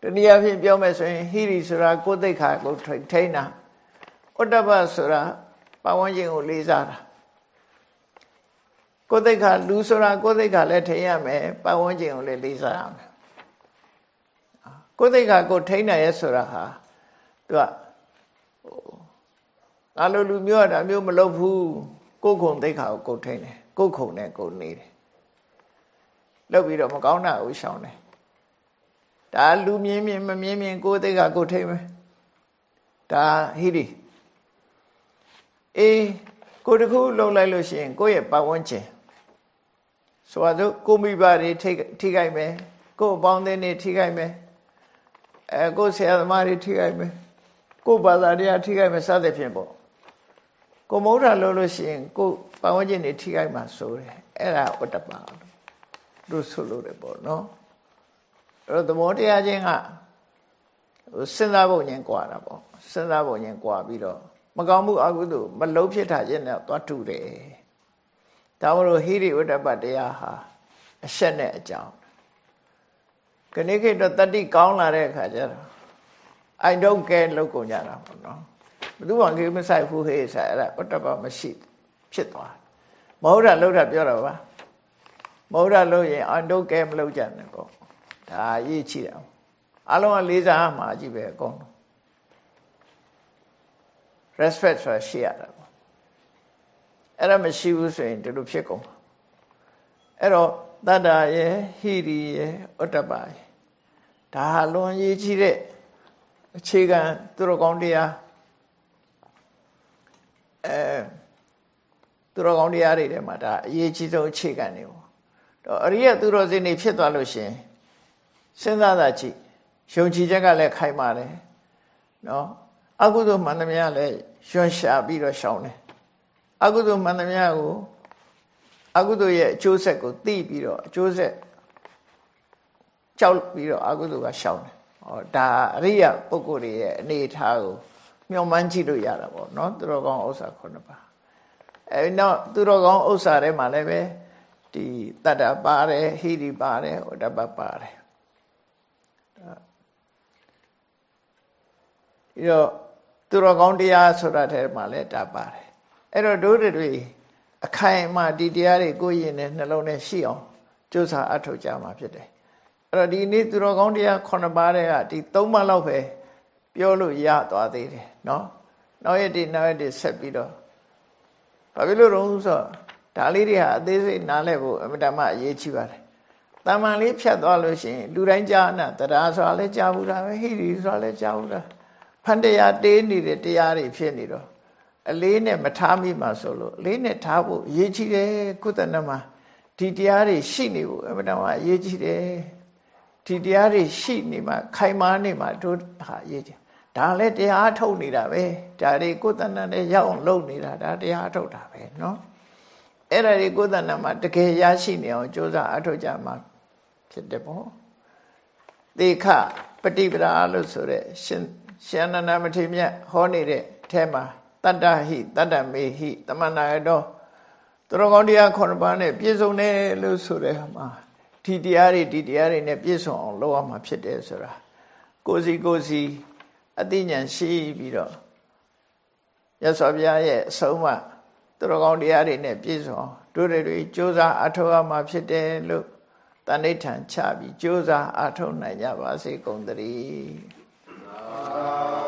တနည်းအားဖြင့်ပြောမယ်ဆိုရင်ဟိရိဆိုတာကိုယ်သိက္ခာကိုထိန်းတာဥတ္တပဆိုတာပတ်ဝန်းကျင်ကိုလေးစားတာကိုယ်သိက္ခာလူဆိုတာကိုယ်သိက္ခာလည်းထိန်းရမယ်ပတ်ဝန်းကျင်ကိုလည်းလေးစားရမယ် ကိုယ်သိက္ခာကိုထိန်းနိုင်ရဲဆိုတာဟာသူကငါလိုလူမျိုးကဒါမျိုးမလုပ်ဘူးကိုယ်ခုံသိက္ခာကိုကိုထိန်းတယ်ကိုယ်ခုံနဲ့ကိုနေတယ်လုပ်ပြီးတော့မကောင်းတာကိုရှောင်တယ်ဒါလူမြင်မြင်မမြင်မြင်ကိုယ်သိက္ခာကိုထိန်းမယ်ဒါဟိရိအေးကိုတခုလှုပ်လိုက်လို့ရှိရင်ကိုယ့်ရဲ့ပတ်ဝန်းကျင်ဆိုတော့ကိုမိဘတွေထိထိခိုက်မယ်ကို့အပေါင်းအသင်းတွေထိခိုက်မယ် အဲကိုဆရာသမားတွေထိခိုက်မယ်ကိုဘာသာတရားထိခိုက်မယ်စသဖြင့်ပေါ့ကိုမௌဒလို့လို့ရှိရင်ကိုပတ်ဝန်းကျင်တွေထိခိုက်မှာဆိုတယ်အဲ့ဒါဥတ္တပါလို့ဆိုလို့တယ်ပေါ့နော်အဲ့တော့သဘောတရားချင်းကဟိုစဉ်းစားဖို့ညင်ကွာတာပေါ့စဉ်းစားဖို့ညင်ကွာပြီးတော့မကောင်းမှုအကုသို့မလုံးဖြစ်တာချင်းနဲ့သွားတူတယ်ဒါမလို့ဟိရိဝတ္တပတရားဟာအဆက်နဲ့အကြောင်း ခဏခေတ်တော့တတိကောင်းလာတဲ့အခါကျတော့ I don't care လောက်ကုန်ကြတာပေါ့နော်ဘယ်သူမှကိမဆိုင်ဘူးဟေးဆိုအဲ့ဒါဝတ္တပမရှိဖြစ်သွားမဟုတ်တာလောက်တာပြောတာပါမဟုတ်တာလို့ရင် I don't care မလောက်ကြနဲ့ပေါ့ဒါအရေးကြီးတာအလုံးကလေးစားမှာကြည့်ပဲအကုန်လုံး respect ဆိုတာရှိရတာပေါ့အဲ့ဒါမရှိဘူးဆိုရင်ဒီလိုဖြစ်ကုန်အဲ့တော့တတ္တာရဲ့ဟိရိရဲ့ဥတ္တပရဲ့ ဒါဟာလွန်ရေးကြီးတဲ့အခြေခံသူတော်ကောင်းတရားအဲသူတော်ကောင်းတရားတွေထဲမှာဒါအရေးကြီးဆုံးအခြေခံတွေပေါ့တော့အရိယသူတော်စင်တွေဖြစ်သွားလို့ရှင်စဉ်းစားတာကြည့်ယုံကြည်ချက်ကလည်းခိုင်မာတယ်နော်အကုသိုလ်မှန်သမျှလည်းရွှန်ရှာပြီးတော့ရှောင်တယ်အကုသိုလ်မှန်သမျှကိုအကုသိုလ်ရဲ့အကျိုးဆက်ကိုသိပြီးတော့အကျိုးဆက် ကြောက်ပြီးတော့အကုသိုလ်ကရှောင်တယ်ဟောဒါအရိယပုဂ္ဂိုလ်တွေရဲ့အနေအထားကိုမျှော်မှန်းကြည့်လို့ရတာပေါ့နော်သူတော်ကောင်းဥစ္စာခုနှစ်ပါးအဲနောက်သူတော်ကောင်းဥစ္စာထဲမှာလည်းပဲဒီတတ္တပါတယ်ဟိရိပါတယ်ဟောတပ္ပပါတယ်ပြီးတော့သူတော်ကောင်းတရားဆိုတာထဲမှာလည်းဒါပါတယ်အဲ့တော့ဒုတွေအခိုင်အမာဒီတရားတွေကိုယ်ရင်နဲ့နှလုံးနဲ့ရှိအောင်ကြိုးစားအထောက်ကြမှာဖြစ်တယ် အဲ့တော့ဒီနေ့သူတော်ကောင်းတရား9ပါးတဲ့ကဒီ3ပါးလောက်ပဲပြောလို့ရသွားသေးတယ်နော်နောက်ရက်ဒီနောက်ရက်ဒီဆက်ပြီးတော့ဘာဖြစ်လို့တော့ဆိုဒါလေးတွေဟာအသေးစိတ်နားလည်ဖို့အမတမအရေးကြီးပါတယ်တမန်လေးဖြတ်သွားလို့ရှိရင်လူတိုင်းကြားနာတရားဆိုတာလည်းကြားဘူးတာပဲဟိရိဆိုတာလည်းကြားဘူးတာဖန်တရားတေးနေတဲ့တရားတွေဖြစ်နေတော့အလေးနဲ့မထားမိမှဆိုလို့အလေးနဲ့ထားဖို့အရေးကြီးတယ်ကုသနမှာဒီတရားတွေရှိနေဖို့အမှန်တမ်းအရေးကြီးတယ် ဒီတရားတွေရှိနေမှခိုင်မာနေမှတို့ဟာအရေးကြီးဒါလည်းတရားထုတ်နေတာပဲဒါတွေကုသနနဲ့ရောက်အောင်လုပ်နေတာဒါတရားထုတ်တာပဲเนาะအဲ့ဒါတွေကုသနမှာတကယ်ရရှိနေအောင်ကြိုးစားအထုတ်ကြမှာဖြစ်တယ်ပေါ့သေခပฏิပဒါလို့ဆိုတဲ့ရှင်ရှင်နန္ဒမထေမြတ်ဟောနေတဲ့အဲမှာတတ္တဟိတတ္တမေဟိတမနာရတောသ သူတော်ကောင်းတရားခုနှစ်ပါးနဲ့ပြည့်စုံတယ်လို့ဆိုတဲ့မှာ ဒီတရားတွေဒီတရားတွေနဲ့ပြည့်စုံအောင်လုပ်ရမှာဖြစ်တယ်ဆိုတာကိုစီကိုစီအသိဉာဏ်ရှိပြီးတော့ရသော်ဘုရားရဲ့အဆုံးအမသူတော်ကောင်းတရားတွေနဲ့ပြည့်စုံတို့တွေစူးစမ်းအထောက်အမှာဖြစ်တယ်လို့တဏိဋ္ဌံချပြီးစူးစမ်းအထောက်နိုင်ကြပါစေကုန်သတည်း